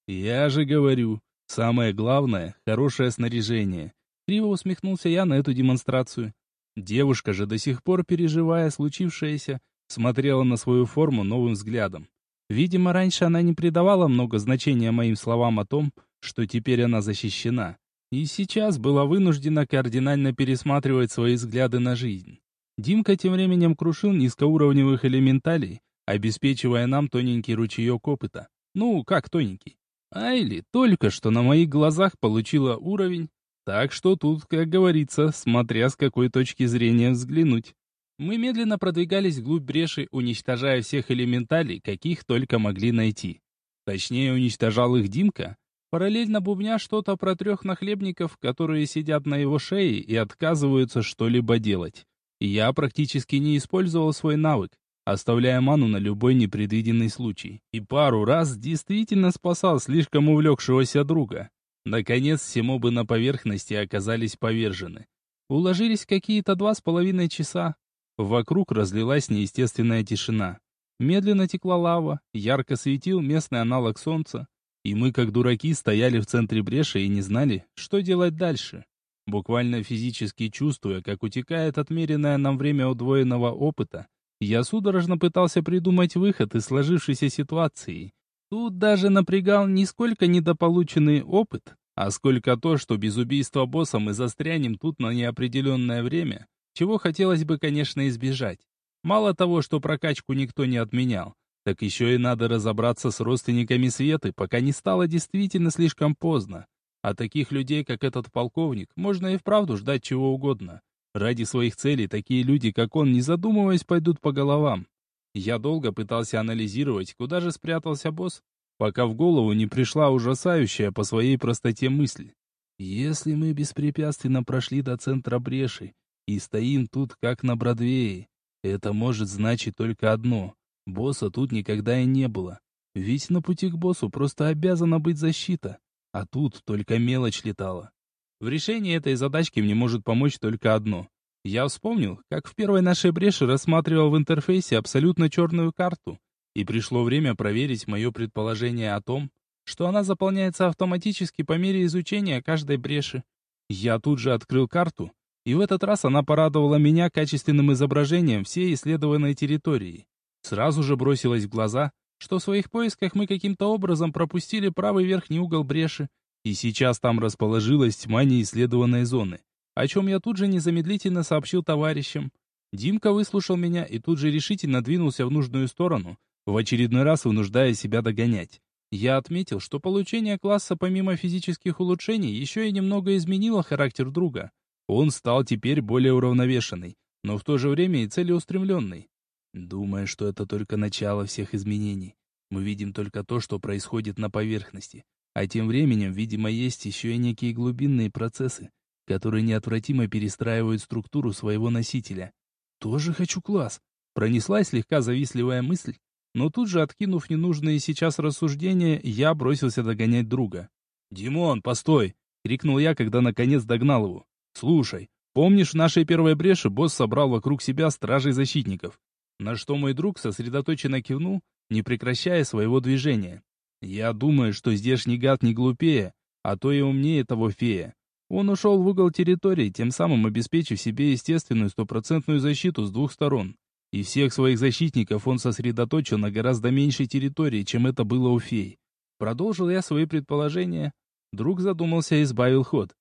«Я же говорю, самое главное — хорошее снаряжение». Криво усмехнулся я на эту демонстрацию. Девушка же, до сих пор переживая случившееся, смотрела на свою форму новым взглядом. Видимо, раньше она не придавала много значения моим словам о том, что теперь она защищена. И сейчас была вынуждена кардинально пересматривать свои взгляды на жизнь. Димка тем временем крушил низкоуровневых элементалей, обеспечивая нам тоненький ручеек опыта. Ну, как тоненький. Айли только что на моих глазах получила уровень, так что тут, как говорится, смотря с какой точки зрения взглянуть. Мы медленно продвигались вглубь бреши, уничтожая всех элементалей, каких только могли найти. Точнее, уничтожал их Димка, параллельно бубня что-то про трех нахлебников, которые сидят на его шее и отказываются что-либо делать. Я практически не использовал свой навык, оставляя ману на любой непредвиденный случай. И пару раз действительно спасал слишком увлекшегося друга. Наконец, все мобы на поверхности оказались повержены. Уложились какие-то два с половиной часа. Вокруг разлилась неестественная тишина. Медленно текла лава, ярко светил местный аналог солнца. И мы, как дураки, стояли в центре бреши и не знали, что делать дальше буквально физически чувствуя, как утекает отмеренное нам время удвоенного опыта, я судорожно пытался придумать выход из сложившейся ситуации. Тут даже напрягал не сколько недополученный опыт, а сколько то, что без убийства босса мы застрянем тут на неопределенное время, чего хотелось бы, конечно, избежать. Мало того, что прокачку никто не отменял, так еще и надо разобраться с родственниками Светы, пока не стало действительно слишком поздно. А таких людей, как этот полковник, можно и вправду ждать чего угодно. Ради своих целей такие люди, как он, не задумываясь, пойдут по головам. Я долго пытался анализировать, куда же спрятался босс, пока в голову не пришла ужасающая по своей простоте мысль. Если мы беспрепятственно прошли до центра бреши и стоим тут, как на Бродвее, это может значить только одно. Босса тут никогда и не было. Ведь на пути к боссу просто обязана быть защита. А тут только мелочь летала. В решении этой задачки мне может помочь только одно. Я вспомнил, как в первой нашей бреши рассматривал в интерфейсе абсолютно черную карту, и пришло время проверить мое предположение о том, что она заполняется автоматически по мере изучения каждой бреши. Я тут же открыл карту, и в этот раз она порадовала меня качественным изображением всей исследованной территории. Сразу же бросилось в глаза, что в своих поисках мы каким-то образом пропустили правый верхний угол бреши, и сейчас там расположилась тьма неисследованной зоны, о чем я тут же незамедлительно сообщил товарищам. Димка выслушал меня и тут же решительно двинулся в нужную сторону, в очередной раз вынуждая себя догонять. Я отметил, что получение класса помимо физических улучшений еще и немного изменило характер друга. Он стал теперь более уравновешенный, но в то же время и целеустремленный. Думая, что это только начало всех изменений. Мы видим только то, что происходит на поверхности. А тем временем, видимо, есть еще и некие глубинные процессы, которые неотвратимо перестраивают структуру своего носителя. «Тоже хочу класс!» Пронеслась слегка завистливая мысль, но тут же, откинув ненужные сейчас рассуждения, я бросился догонять друга. «Димон, постой!» — крикнул я, когда наконец догнал его. «Слушай, помнишь, в нашей первой бреши босс собрал вокруг себя стражей защитников? На что мой друг сосредоточенно кивнул, не прекращая своего движения. Я думаю, что здешний гад не глупее, а то и умнее того фея. Он ушел в угол территории, тем самым обеспечив себе естественную стопроцентную защиту с двух сторон. И всех своих защитников он сосредоточил на гораздо меньшей территории, чем это было у фей. Продолжил я свои предположения. Друг задумался и избавил ход.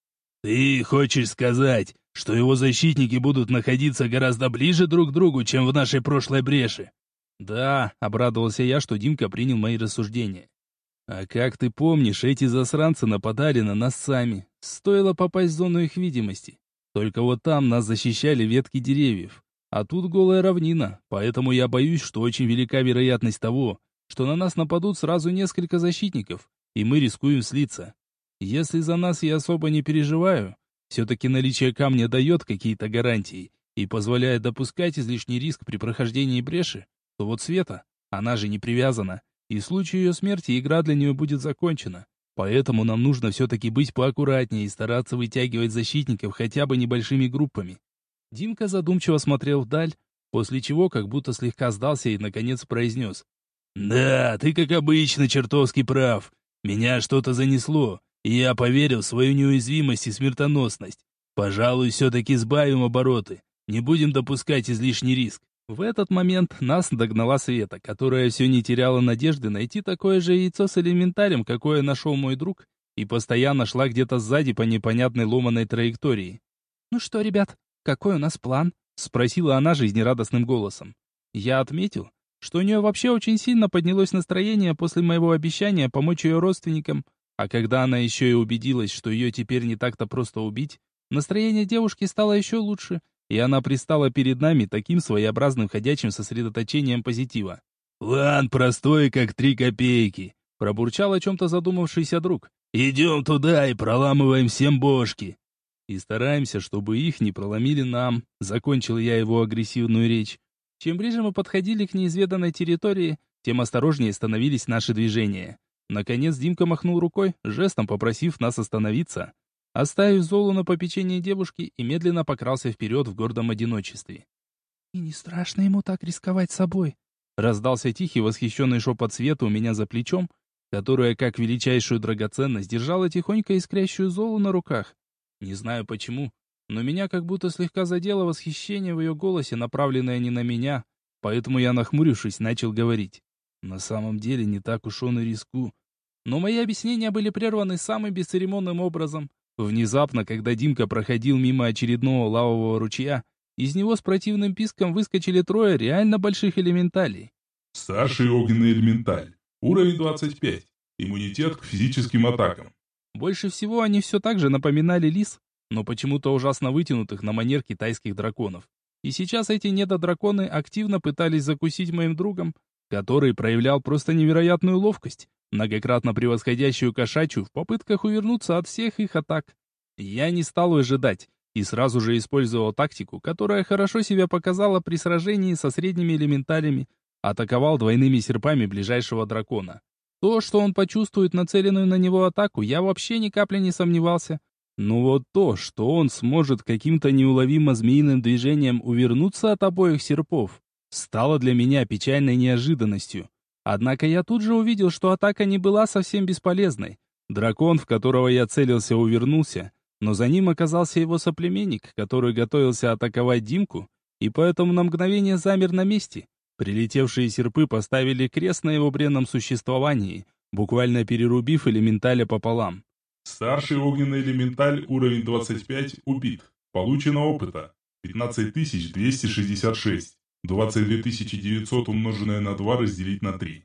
«Ты хочешь сказать, что его защитники будут находиться гораздо ближе друг к другу, чем в нашей прошлой бреши. Да, обрадовался я, что Димка принял мои рассуждения. А как ты помнишь, эти засранцы нападали на нас сами. Стоило попасть в зону их видимости. Только вот там нас защищали ветки деревьев. А тут голая равнина, поэтому я боюсь, что очень велика вероятность того, что на нас нападут сразу несколько защитников, и мы рискуем слиться. Если за нас я особо не переживаю, Все-таки наличие камня дает какие-то гарантии и позволяет допускать излишний риск при прохождении бреши, то вот Света, она же не привязана, и в случае ее смерти игра для нее будет закончена. Поэтому нам нужно все-таки быть поаккуратнее и стараться вытягивать защитников хотя бы небольшими группами. Димка задумчиво смотрел вдаль, после чего как будто слегка сдался и, наконец, произнес. «Да, ты, как обычно, чертовски прав. Меня что-то занесло, я поверил в свою неуязвимость и смертоносность. Пожалуй, все-таки сбавим обороты. Не будем допускать излишний риск. В этот момент нас догнала Света, которая все не теряла надежды найти такое же яйцо с элементарем, какое нашел мой друг, и постоянно шла где-то сзади по непонятной ломаной траектории. «Ну что, ребят, какой у нас план?» — спросила она жизнерадостным голосом. Я отметил, что у нее вообще очень сильно поднялось настроение после моего обещания помочь ее родственникам, а когда она еще и убедилась, что ее теперь не так-то просто убить, настроение девушки стало еще лучше, и она пристала перед нами таким своеобразным ходячим сосредоточением позитива. «План простой, как три копейки», — пробурчал о чем-то задумавшийся друг. «Идем туда и проламываем всем бошки». И стараемся, чтобы их не проломили нам, закончил я его агрессивную речь. Чем ближе мы подходили к неизведанной территории, тем осторожнее становились наши движения. Наконец Димка махнул рукой, жестом попросив нас остановиться, оставив Золу на попечение девушки и медленно покрался вперед в гордом одиночестве. «И не страшно ему так рисковать собой?» Раздался тихий восхищенный шепот Света у меня за плечом, которая, как величайшую драгоценность, держала тихонько искрящую Золу на руках. Не знаю почему, но меня как будто слегка задело восхищение в ее голосе, направленное не на меня, поэтому я, нахмурившись, начал говорить. На самом деле не так уж он и риску. Но мои объяснения были прерваны самым бесцеремонным образом. Внезапно, когда Димка проходил мимо очередного лавового ручья, из него с противным писком выскочили трое реально больших элементалей. Старший огненный элементаль. Уровень 25. Иммунитет к физическим атакам. Больше всего они все так же напоминали лис, но почему-то ужасно вытянутых на манер китайских драконов. И сейчас эти недодраконы активно пытались закусить моим другом, который проявлял просто невероятную ловкость, многократно превосходящую кошачью в попытках увернуться от всех их атак. Я не стал ожидать и сразу же использовал тактику, которая хорошо себя показала при сражении со средними элементалями, атаковал двойными серпами ближайшего дракона. То, что он почувствует нацеленную на него атаку, я вообще ни капли не сомневался. Но вот то, что он сможет каким-то неуловимо змеиным движением увернуться от обоих серпов, стало для меня печальной неожиданностью. Однако я тут же увидел, что атака не была совсем бесполезной. Дракон, в которого я целился, увернулся, но за ним оказался его соплеменник, который готовился атаковать Димку, и поэтому на мгновение замер на месте. Прилетевшие серпы поставили крест на его бренном существовании, буквально перерубив элементаля пополам. Старший огненный элементаль, уровень 25, убит. Получено опыта 15266. 22900 умноженное на 2 разделить на 3.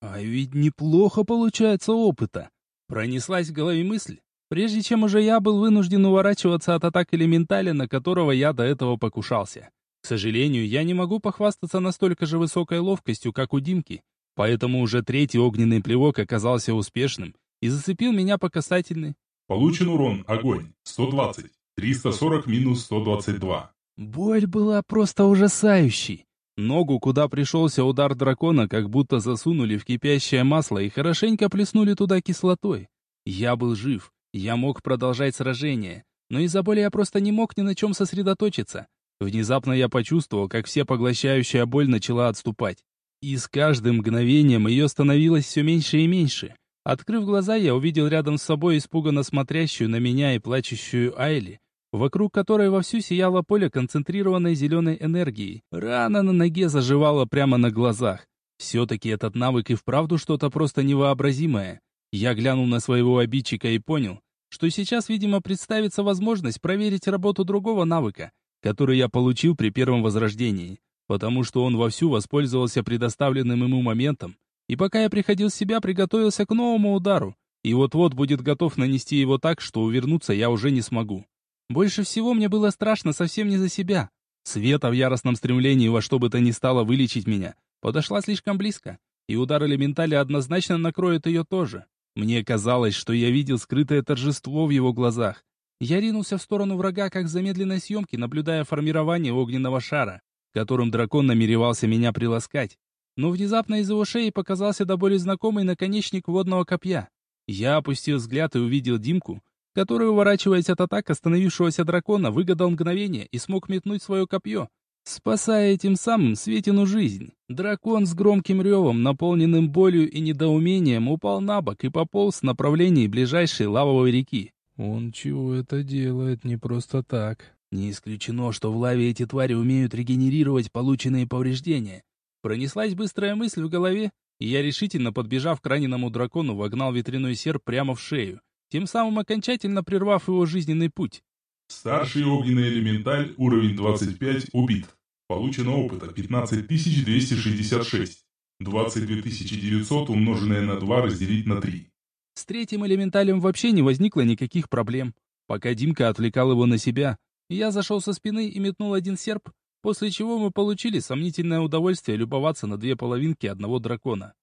А ведь неплохо получается опыта. Пронеслась в голове мысль, прежде чем уже я был вынужден уворачиваться от атак элементаля, на которого я до этого покушался. К сожалению, я не могу похвастаться настолько же высокой ловкостью, как у Димки, поэтому уже третий огненный плевок оказался успешным и зацепил меня по касательной. Получен урон, огонь, 120, 340 минус 122. Боль была просто ужасающей. Ногу, куда пришелся удар дракона, как будто засунули в кипящее масло и хорошенько плеснули туда кислотой. Я был жив, я мог продолжать сражение, но из-за боли я просто не мог ни на чем сосредоточиться. Внезапно я почувствовал, как все поглощающая боль начала отступать. И с каждым мгновением ее становилось все меньше и меньше. Открыв глаза, я увидел рядом с собой испуганно смотрящую на меня и плачущую Айли, вокруг которой вовсю сияло поле концентрированной зеленой энергии. Рана на ноге заживала прямо на глазах. Все-таки этот навык и вправду что-то просто невообразимое. Я глянул на своего обидчика и понял, что сейчас, видимо, представится возможность проверить работу другого навыка, который я получил при первом возрождении, потому что он вовсю воспользовался предоставленным ему моментом, и пока я приходил в себя, приготовился к новому удару, и вот-вот будет готов нанести его так, что увернуться я уже не смогу. Больше всего мне было страшно совсем не за себя. Света в яростном стремлении во что бы то ни стало вылечить меня подошла слишком близко, и удар элементаля однозначно накроет ее тоже. Мне казалось, что я видел скрытое торжество в его глазах. Я ринулся в сторону врага, как в замедленной съемке, наблюдая формирование огненного шара, которым дракон намеревался меня приласкать. Но внезапно из его шеи показался до боли знакомый наконечник водного копья. Я опустил взгляд и увидел Димку, который, уворачиваясь от атак остановившегося дракона, выгадал мгновение и смог метнуть свое копье, спасая этим самым Светину жизнь. Дракон с громким ревом, наполненным болью и недоумением, упал на бок и пополз в направлении ближайшей лавовой реки. Он чего это делает не просто так. Не исключено, что в лаве эти твари умеют регенерировать полученные повреждения. Пронеслась быстрая мысль в голове, и я решительно, подбежав к раненому дракону, вогнал ветряной серп прямо в шею, тем самым окончательно прервав его жизненный путь. Старший огненный элементаль, уровень 25, убит. Получено опыта 15266. 22900 умноженное на 2 разделить на 3. С третьим элементалем вообще не возникло никаких проблем. Пока Димка отвлекал его на себя, я зашел со спины и метнул один серп, после чего мы получили сомнительное удовольствие любоваться на две половинки одного дракона.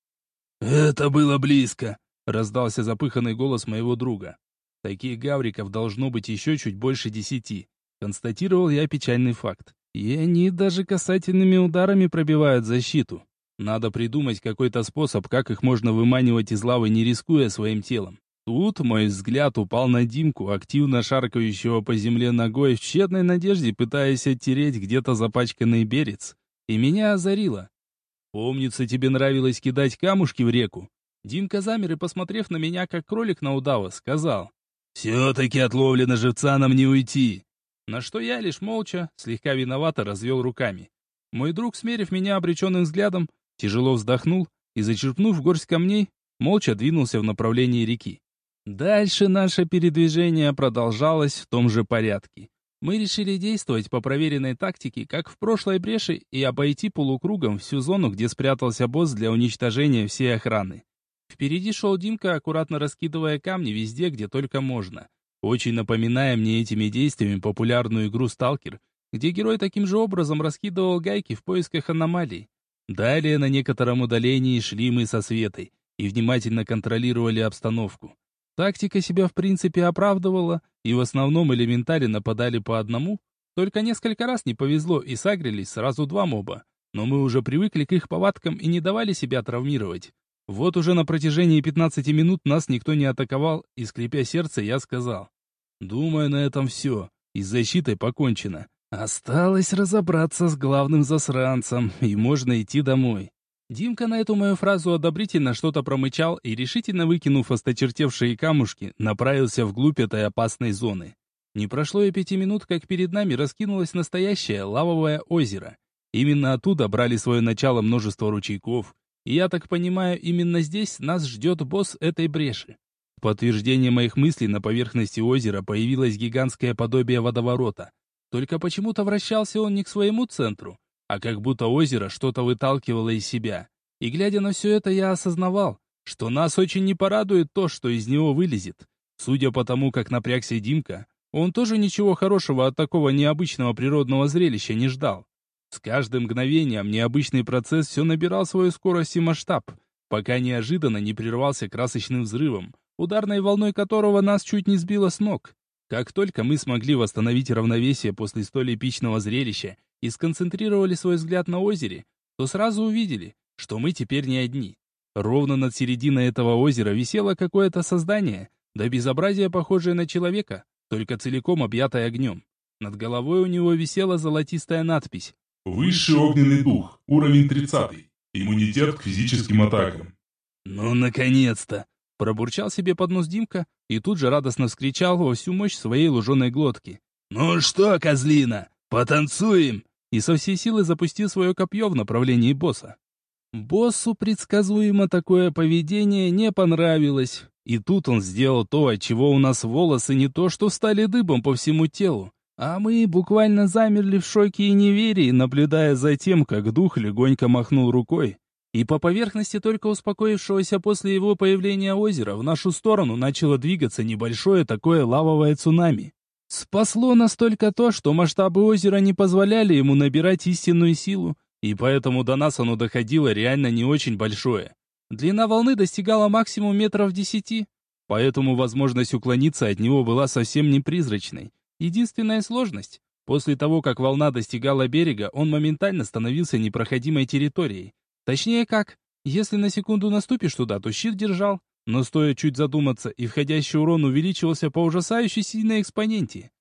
«Это было близко!» — раздался запыханный голос моего друга. «Таких гавриков должно быть еще чуть больше десяти», — констатировал я печальный факт. «И они даже касательными ударами пробивают защиту. Надо придумать какой-то способ, как их можно выманивать из лавы, не рискуя своим телом. Тут мой взгляд упал на Димку, активно шаркающего по земле ногой в тщетной надежде, пытаясь оттереть где-то запачканный берец. И меня озарило. «Помнится, тебе нравилось кидать камушки в реку?» Димка замер и, посмотрев на меня, как кролик на удава, сказал. «Все-таки от ловли живца нам не уйти!» На что я лишь молча, слегка виновато развел руками. Мой друг, смерив меня обреченным взглядом, тяжело вздохнул и, зачерпнув горсть камней, молча двинулся в направлении реки. Дальше наше передвижение продолжалось в том же порядке. Мы решили действовать по проверенной тактике, как в прошлой бреши, и обойти полукругом всю зону, где спрятался босс для уничтожения всей охраны. Впереди шел Димка, аккуратно раскидывая камни везде, где только можно. Очень напоминая мне этими действиями популярную игру «Сталкер», где герой таким же образом раскидывал гайки в поисках аномалий. Далее на некотором удалении шли мы со Светой и внимательно контролировали обстановку. Тактика себя в принципе оправдывала, и в основном элементари нападали по одному, только несколько раз не повезло и сагрились сразу два моба, но мы уже привыкли к их повадкам и не давали себя травмировать. Вот уже на протяжении 15 минут нас никто не атаковал, и, скрипя сердце, я сказал. Думаю, на этом все, и с защитой покончено. Осталось разобраться с главным засранцем, и можно идти домой. Димка на эту мою фразу одобрительно что-то промычал и, решительно выкинув осточертевшие камушки, направился вглубь этой опасной зоны. Не прошло и пяти минут, как перед нами раскинулось настоящее лавовое озеро. Именно оттуда брали свое начало множество ручейков, и я так понимаю, именно здесь нас ждет босс этой бреши. В подтверждение моих мыслей на поверхности озера появилось гигантское подобие водоворота. Только почему-то вращался он не к своему центру, а как будто озеро что-то выталкивало из себя. И глядя на все это, я осознавал, что нас очень не порадует то, что из него вылезет. Судя по тому, как напрягся Димка, он тоже ничего хорошего от такого необычного природного зрелища не ждал. С каждым мгновением необычный процесс все набирал свою скорость и масштаб, пока неожиданно не прервался красочным взрывом, ударной волной которого нас чуть не сбило с ног. Как только мы смогли восстановить равновесие после столь эпичного зрелища и сконцентрировали свой взгляд на озере, то сразу увидели, что мы теперь не одни. Ровно над серединой этого озера висело какое-то создание, до безобразия похожее на человека, только целиком объятое огнем. Над головой у него висела золотистая надпись. «Высший огненный дух, уровень 30. Иммунитет к физическим атакам». «Ну, наконец-то!» Пробурчал себе под нос Димка и тут же радостно вскричал во всю мощь своей луженой глотки. «Ну что, козлина, потанцуем!» И со всей силы запустил свое копье в направлении босса. Боссу предсказуемо такое поведение не понравилось. И тут он сделал то, от чего у нас волосы не то что стали дыбом по всему телу, а мы буквально замерли в шоке и неверии, наблюдая за тем, как дух легонько махнул рукой, и по поверхности только успокоившегося после его появления озера в нашу сторону начало двигаться небольшое такое лавовое цунами. Спасло настолько то, что масштабы озера не позволяли ему набирать истинную силу, и поэтому до нас оно доходило реально не очень большое. Длина волны достигала максимум метров десяти. поэтому возможность уклониться от него была совсем не призрачной. Единственная сложность — после того, как волна достигала берега, он моментально становился непроходимой территорией. Точнее как, если на секунду наступишь туда, то щит держал, но стоя чуть задуматься, и входящий урон увеличивался по ужасающей сильной экспоненте.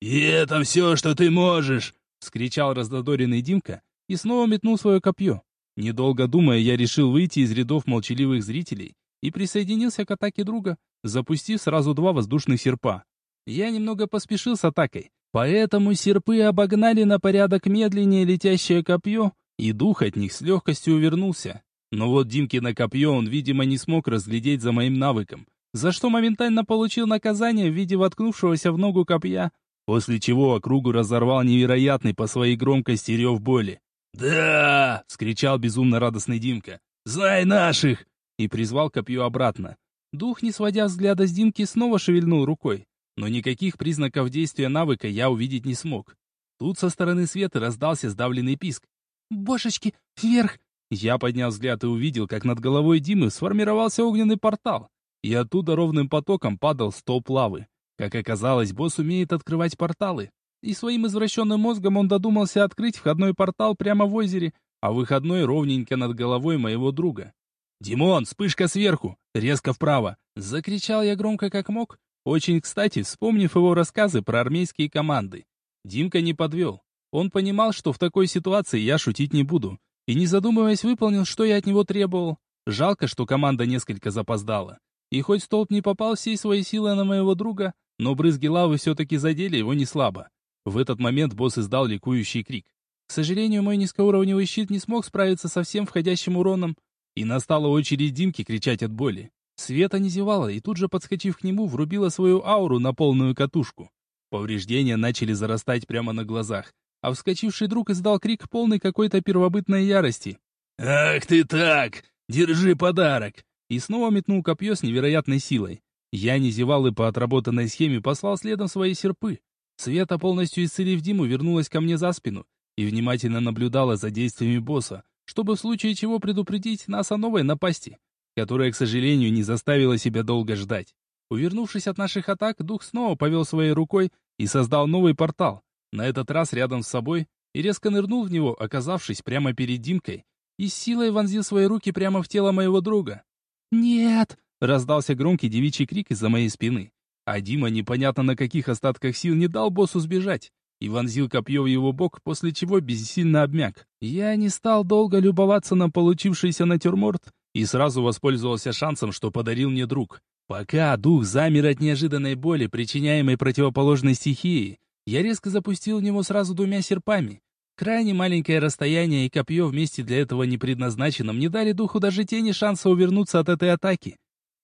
«И это все, что ты можешь!» — скричал раздодоренный Димка и снова метнул свое копье. Недолго думая, я решил выйти из рядов молчаливых зрителей и присоединился к атаке друга, запустив сразу два воздушных серпа. Я немного поспешил с атакой, поэтому серпы обогнали на порядок медленнее летящее копье, и дух от них с легкостью увернулся. Но вот Димкино копье он, видимо, не смог разглядеть за моим навыком, за что моментально получил наказание в виде воткнувшегося в ногу копья, после чего округу разорвал невероятный по своей громкости рев боли. «Да!» — скричал безумно радостный Димка. «Знай наших!» и призвал копье обратно. Дух, не сводя взгляда с Димки, снова шевельнул рукой. Но никаких признаков действия навыка я увидеть не смог. Тут со стороны света раздался сдавленный писк. «Божечки, вверх! Я поднял взгляд и увидел, как над головой Димы сформировался огненный портал, и оттуда ровным потоком падал столб лавы. Как оказалось, босс умеет открывать порталы, и своим извращенным мозгом он додумался открыть входной портал прямо в озере, а выходной ровненько над головой моего друга. «Димон, вспышка сверху! Резко вправо!» Закричал я громко как мог, очень кстати, вспомнив его рассказы про армейские команды. Димка не подвел. Он понимал, что в такой ситуации я шутить не буду, и, не задумываясь, выполнил, что я от него требовал. Жалко, что команда несколько запоздала. И хоть столб не попал всей своей силой на моего друга, но брызги лавы все-таки задели его не слабо. В этот момент босс издал ликующий крик. К сожалению, мой низкоуровневый щит не смог справиться со всем входящим уроном, и настала очередь Димки кричать от боли. Света не зевала и тут же, подскочив к нему, врубила свою ауру на полную катушку. Повреждения начали зарастать прямо на глазах, а вскочивший друг издал крик, полный какой-то первобытной ярости. «Ах ты так! Держи подарок!» И снова метнул копье с невероятной силой. Я не зевал и по отработанной схеме послал следом свои серпы. Света, полностью исцелив Диму, вернулась ко мне за спину и внимательно наблюдала за действиями босса, чтобы в случае чего предупредить нас о новой напасти, которая, к сожалению, не заставила себя долго ждать. Увернувшись от наших атак, дух снова повел своей рукой и создал новый портал, на этот раз рядом с собой, и резко нырнул в него, оказавшись прямо перед Димкой, и с силой вонзил свои руки прямо в тело моего друга. «Нет!» — раздался громкий девичий крик из-за моей спины. А Дима непонятно на каких остатках сил не дал боссу сбежать и вонзил копье в его бок, после чего бессильно обмяк. Я не стал долго любоваться на получившийся натюрморт и сразу воспользовался шансом, что подарил мне друг. Пока дух замер от неожиданной боли, причиняемой противоположной стихией, я резко запустил в него сразу двумя серпами. Крайне маленькое расстояние и копье вместе для этого не предназначенном не дали духу даже тени шанса увернуться от этой атаки.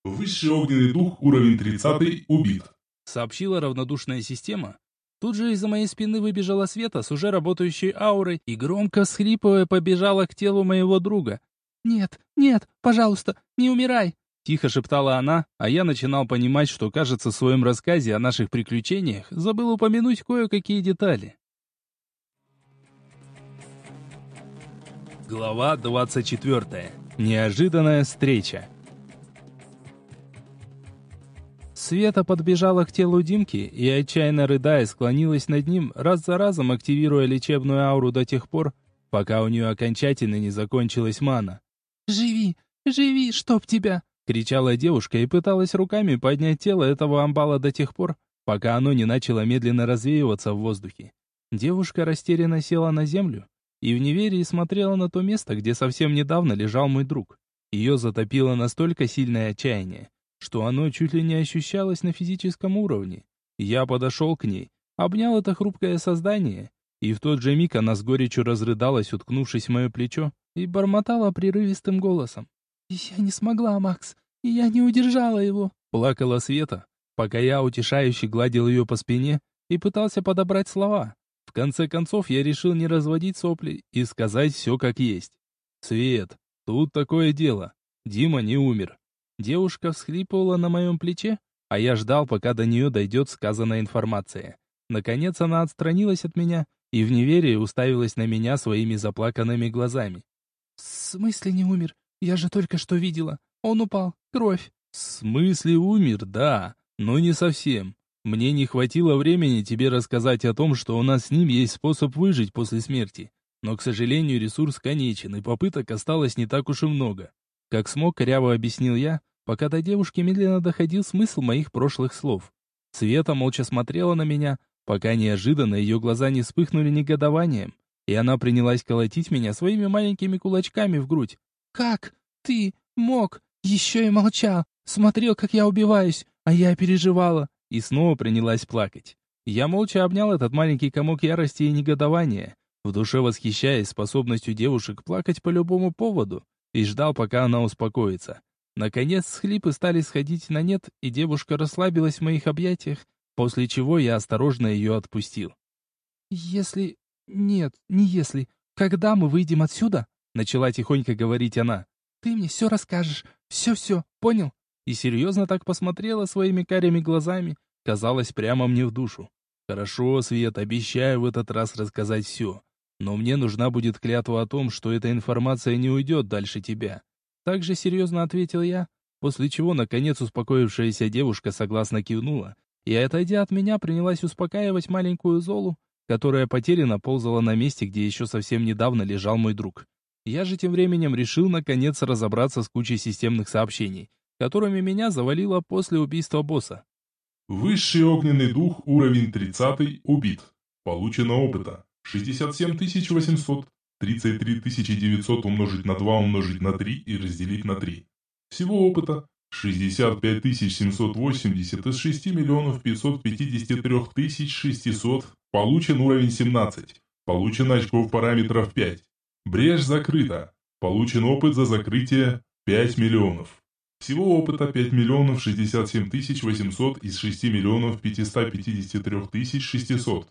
Высший огненный дух, уровень 30, убит. Сообщила равнодушная система. Тут же из-за моей спины выбежала Света с уже работающей аурой и громко всхлипывая побежала к телу моего друга. «Нет, нет, пожалуйста, не умирай!» Тихо шептала она, а я начинал понимать, что, кажется, в своем рассказе о наших приключениях забыл упомянуть кое-какие детали. Глава 24. Неожиданная встреча. Света подбежала к телу Димки и, отчаянно рыдая, склонилась над ним, раз за разом активируя лечебную ауру до тех пор, пока у нее окончательно не закончилась мана. «Живи, живи, чтоб тебя!» кричала девушка и пыталась руками поднять тело этого амбала до тех пор, пока оно не начало медленно развеиваться в воздухе. Девушка растерянно села на землю и в неверии смотрела на то место, где совсем недавно лежал мой друг. Ее затопило настолько сильное отчаяние, что оно чуть ли не ощущалось на физическом уровне. Я подошел к ней, обнял это хрупкое создание, и в тот же миг она с горечью разрыдалась, уткнувшись в мое плечо, и бормотала прерывистым голосом. «Я не смогла, Макс. Я не удержала его!» Плакала Света, пока я утешающе гладил ее по спине и пытался подобрать слова. В конце концов, я решил не разводить сопли и сказать все как есть. «Свет, тут такое дело. Дима не умер». Девушка всхлипывала на моем плече, а я ждал, пока до нее дойдет сказанная информация. Наконец она отстранилась от меня и в неверии уставилась на меня своими заплаканными глазами. «В смысле не умер? Я же только что видела. Он упал. Кровь. В смысле умер, да, но не совсем. Мне не хватило времени тебе рассказать о том, что у нас с ним есть способ выжить после смерти. Но, к сожалению, ресурс конечен, и попыток осталось не так уж и много. Как смог, коряво объяснил я, пока до девушки медленно доходил смысл моих прошлых слов. Света молча смотрела на меня, пока неожиданно ее глаза не вспыхнули негодованием, и она принялась колотить меня своими маленькими кулачками в грудь. «Как? Ты мог? Еще и молчал. Смотрел, как я убиваюсь, а я переживала». И снова принялась плакать. Я молча обнял этот маленький комок ярости и негодования, в душе восхищаясь способностью девушек плакать по любому поводу, и ждал, пока она успокоится. Наконец, схлипы стали сходить на нет, и девушка расслабилась в моих объятиях, после чего я осторожно ее отпустил. «Если... Нет, не если. Когда мы выйдем отсюда?» Начала тихонько говорить она. «Ты мне все расскажешь. Все-все, понял?» И серьезно так посмотрела своими карими глазами, казалось, прямо мне в душу. «Хорошо, Свет, обещаю в этот раз рассказать все. Но мне нужна будет клятва о том, что эта информация не уйдет дальше тебя. Также серьезно ответил я, после чего, наконец, успокоившаяся девушка согласно кивнула, и, отойдя от меня, принялась успокаивать маленькую Золу, которая потерянно ползала на месте, где еще совсем недавно лежал мой друг. Я же тем временем решил, наконец, разобраться с кучей системных сообщений, которыми меня завалило после убийства босса. Высший огненный дух, уровень 30, убит. Получено опыта. 67 800. 33 900 умножить на 2 умножить на 3 и разделить на 3. Всего опыта 65 780 из 6 миллионов 553 600. Получен уровень 17. Получено очков параметров 5. Брешь закрыта. Получен опыт за закрытие 5 миллионов. Всего опыта 5 миллионов 67 800 из 6 миллионов 553 600.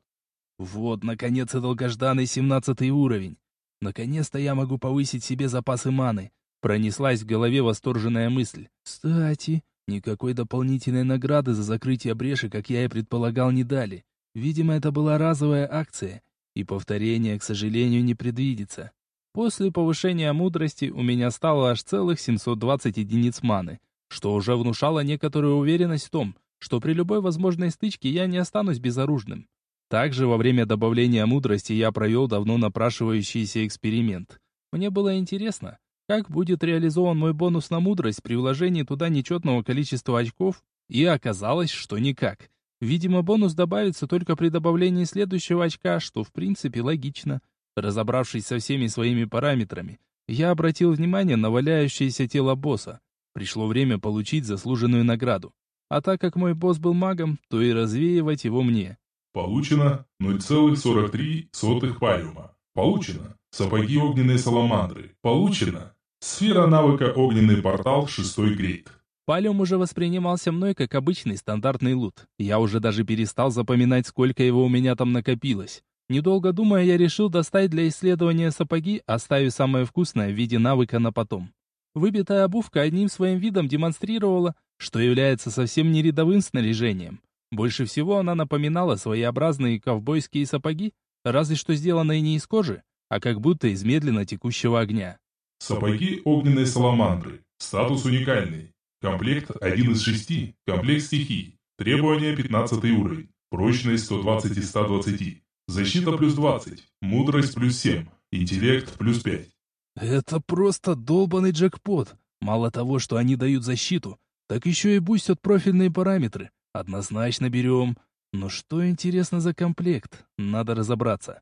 Вот, наконец, и долгожданный 17 уровень. Наконец-то я могу повысить себе запасы маны. Пронеслась в голове восторженная мысль. Кстати, никакой дополнительной награды за закрытие бреши, как я и предполагал, не дали. Видимо, это была разовая акция, и повторения, к сожалению, не предвидится. После повышения мудрости у меня стало аж целых 720 единиц маны, что уже внушало некоторую уверенность в том, что при любой возможной стычке я не останусь безоружным. Также во время добавления мудрости я провел давно напрашивающийся эксперимент. Мне было интересно, как будет реализован мой бонус на мудрость при вложении туда нечетного количества очков, и оказалось, что никак. Видимо, бонус добавится только при добавлении следующего очка, что в принципе логично. Разобравшись со всеми своими параметрами, я обратил внимание на валяющееся тело босса. Пришло время получить заслуженную награду. А так как мой босс был магом, то и развеивать его мне. Получено 0,43 париума. Получено сапоги огненной саламандры. Получено сфера навыка огненный портал 6 грейд. Палиум уже воспринимался мной как обычный стандартный лут. Я уже даже перестал запоминать, сколько его у меня там накопилось. Недолго думая, я решил достать для исследования сапоги, оставив самое вкусное в виде навыка на потом. Выбитая обувка одним своим видом демонстрировала, что является совсем не рядовым снаряжением. Больше всего она напоминала своеобразные ковбойские сапоги, разве что сделанные не из кожи, а как будто из медленно текущего огня. Сапоги огненной саламандры. Статус уникальный. Комплект 1 из 6. Комплект стихий. Требования 15 уровень. Прочность 120 из 120. Защита плюс 20. Мудрость плюс 7. Интеллект плюс 5. Это просто долбанный джекпот. Мало того, что они дают защиту, так еще и бустят профильные параметры. Однозначно берем. Но что интересно за комплект? Надо разобраться.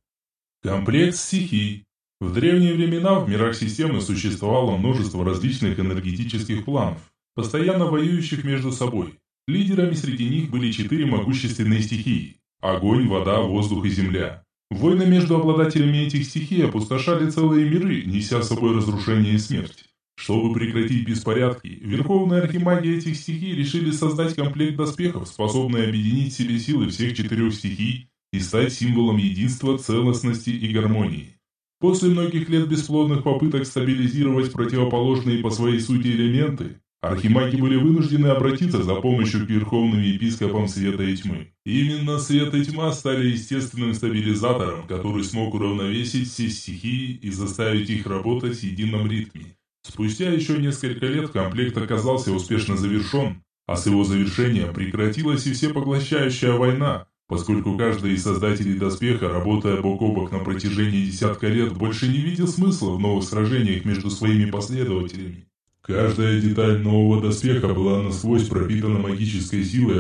Комплект стихий. В древние времена в мирах системы существовало множество различных энергетических планов, постоянно воюющих между собой. Лидерами среди них были четыре могущественные стихии – огонь, вода, воздух и земля. Войны между обладателями этих стихий опустошали целые миры, неся с собой разрушение и смерть. Чтобы прекратить беспорядки, верховные архимаги этих стихий решили создать комплект доспехов, способный объединить в себе силы всех четырех стихий и стать символом единства, целостности и гармонии. После многих лет бесплодных попыток стабилизировать противоположные по своей сути элементы, архимаги были вынуждены обратиться за помощью к верховным епископам света и тьмы. Именно свет и тьма стали естественным стабилизатором, который смог уравновесить все стихии и заставить их работать в едином ритме. Спустя еще несколько лет комплект оказался успешно завершен, а с его завершением прекратилась и всепоглощающая война, поскольку каждый из создателей доспеха, работая бок о бок на протяжении десятка лет, больше не видел смысла в новых сражениях между своими последователями. Каждая деталь нового доспеха была насквозь пропитана магической силой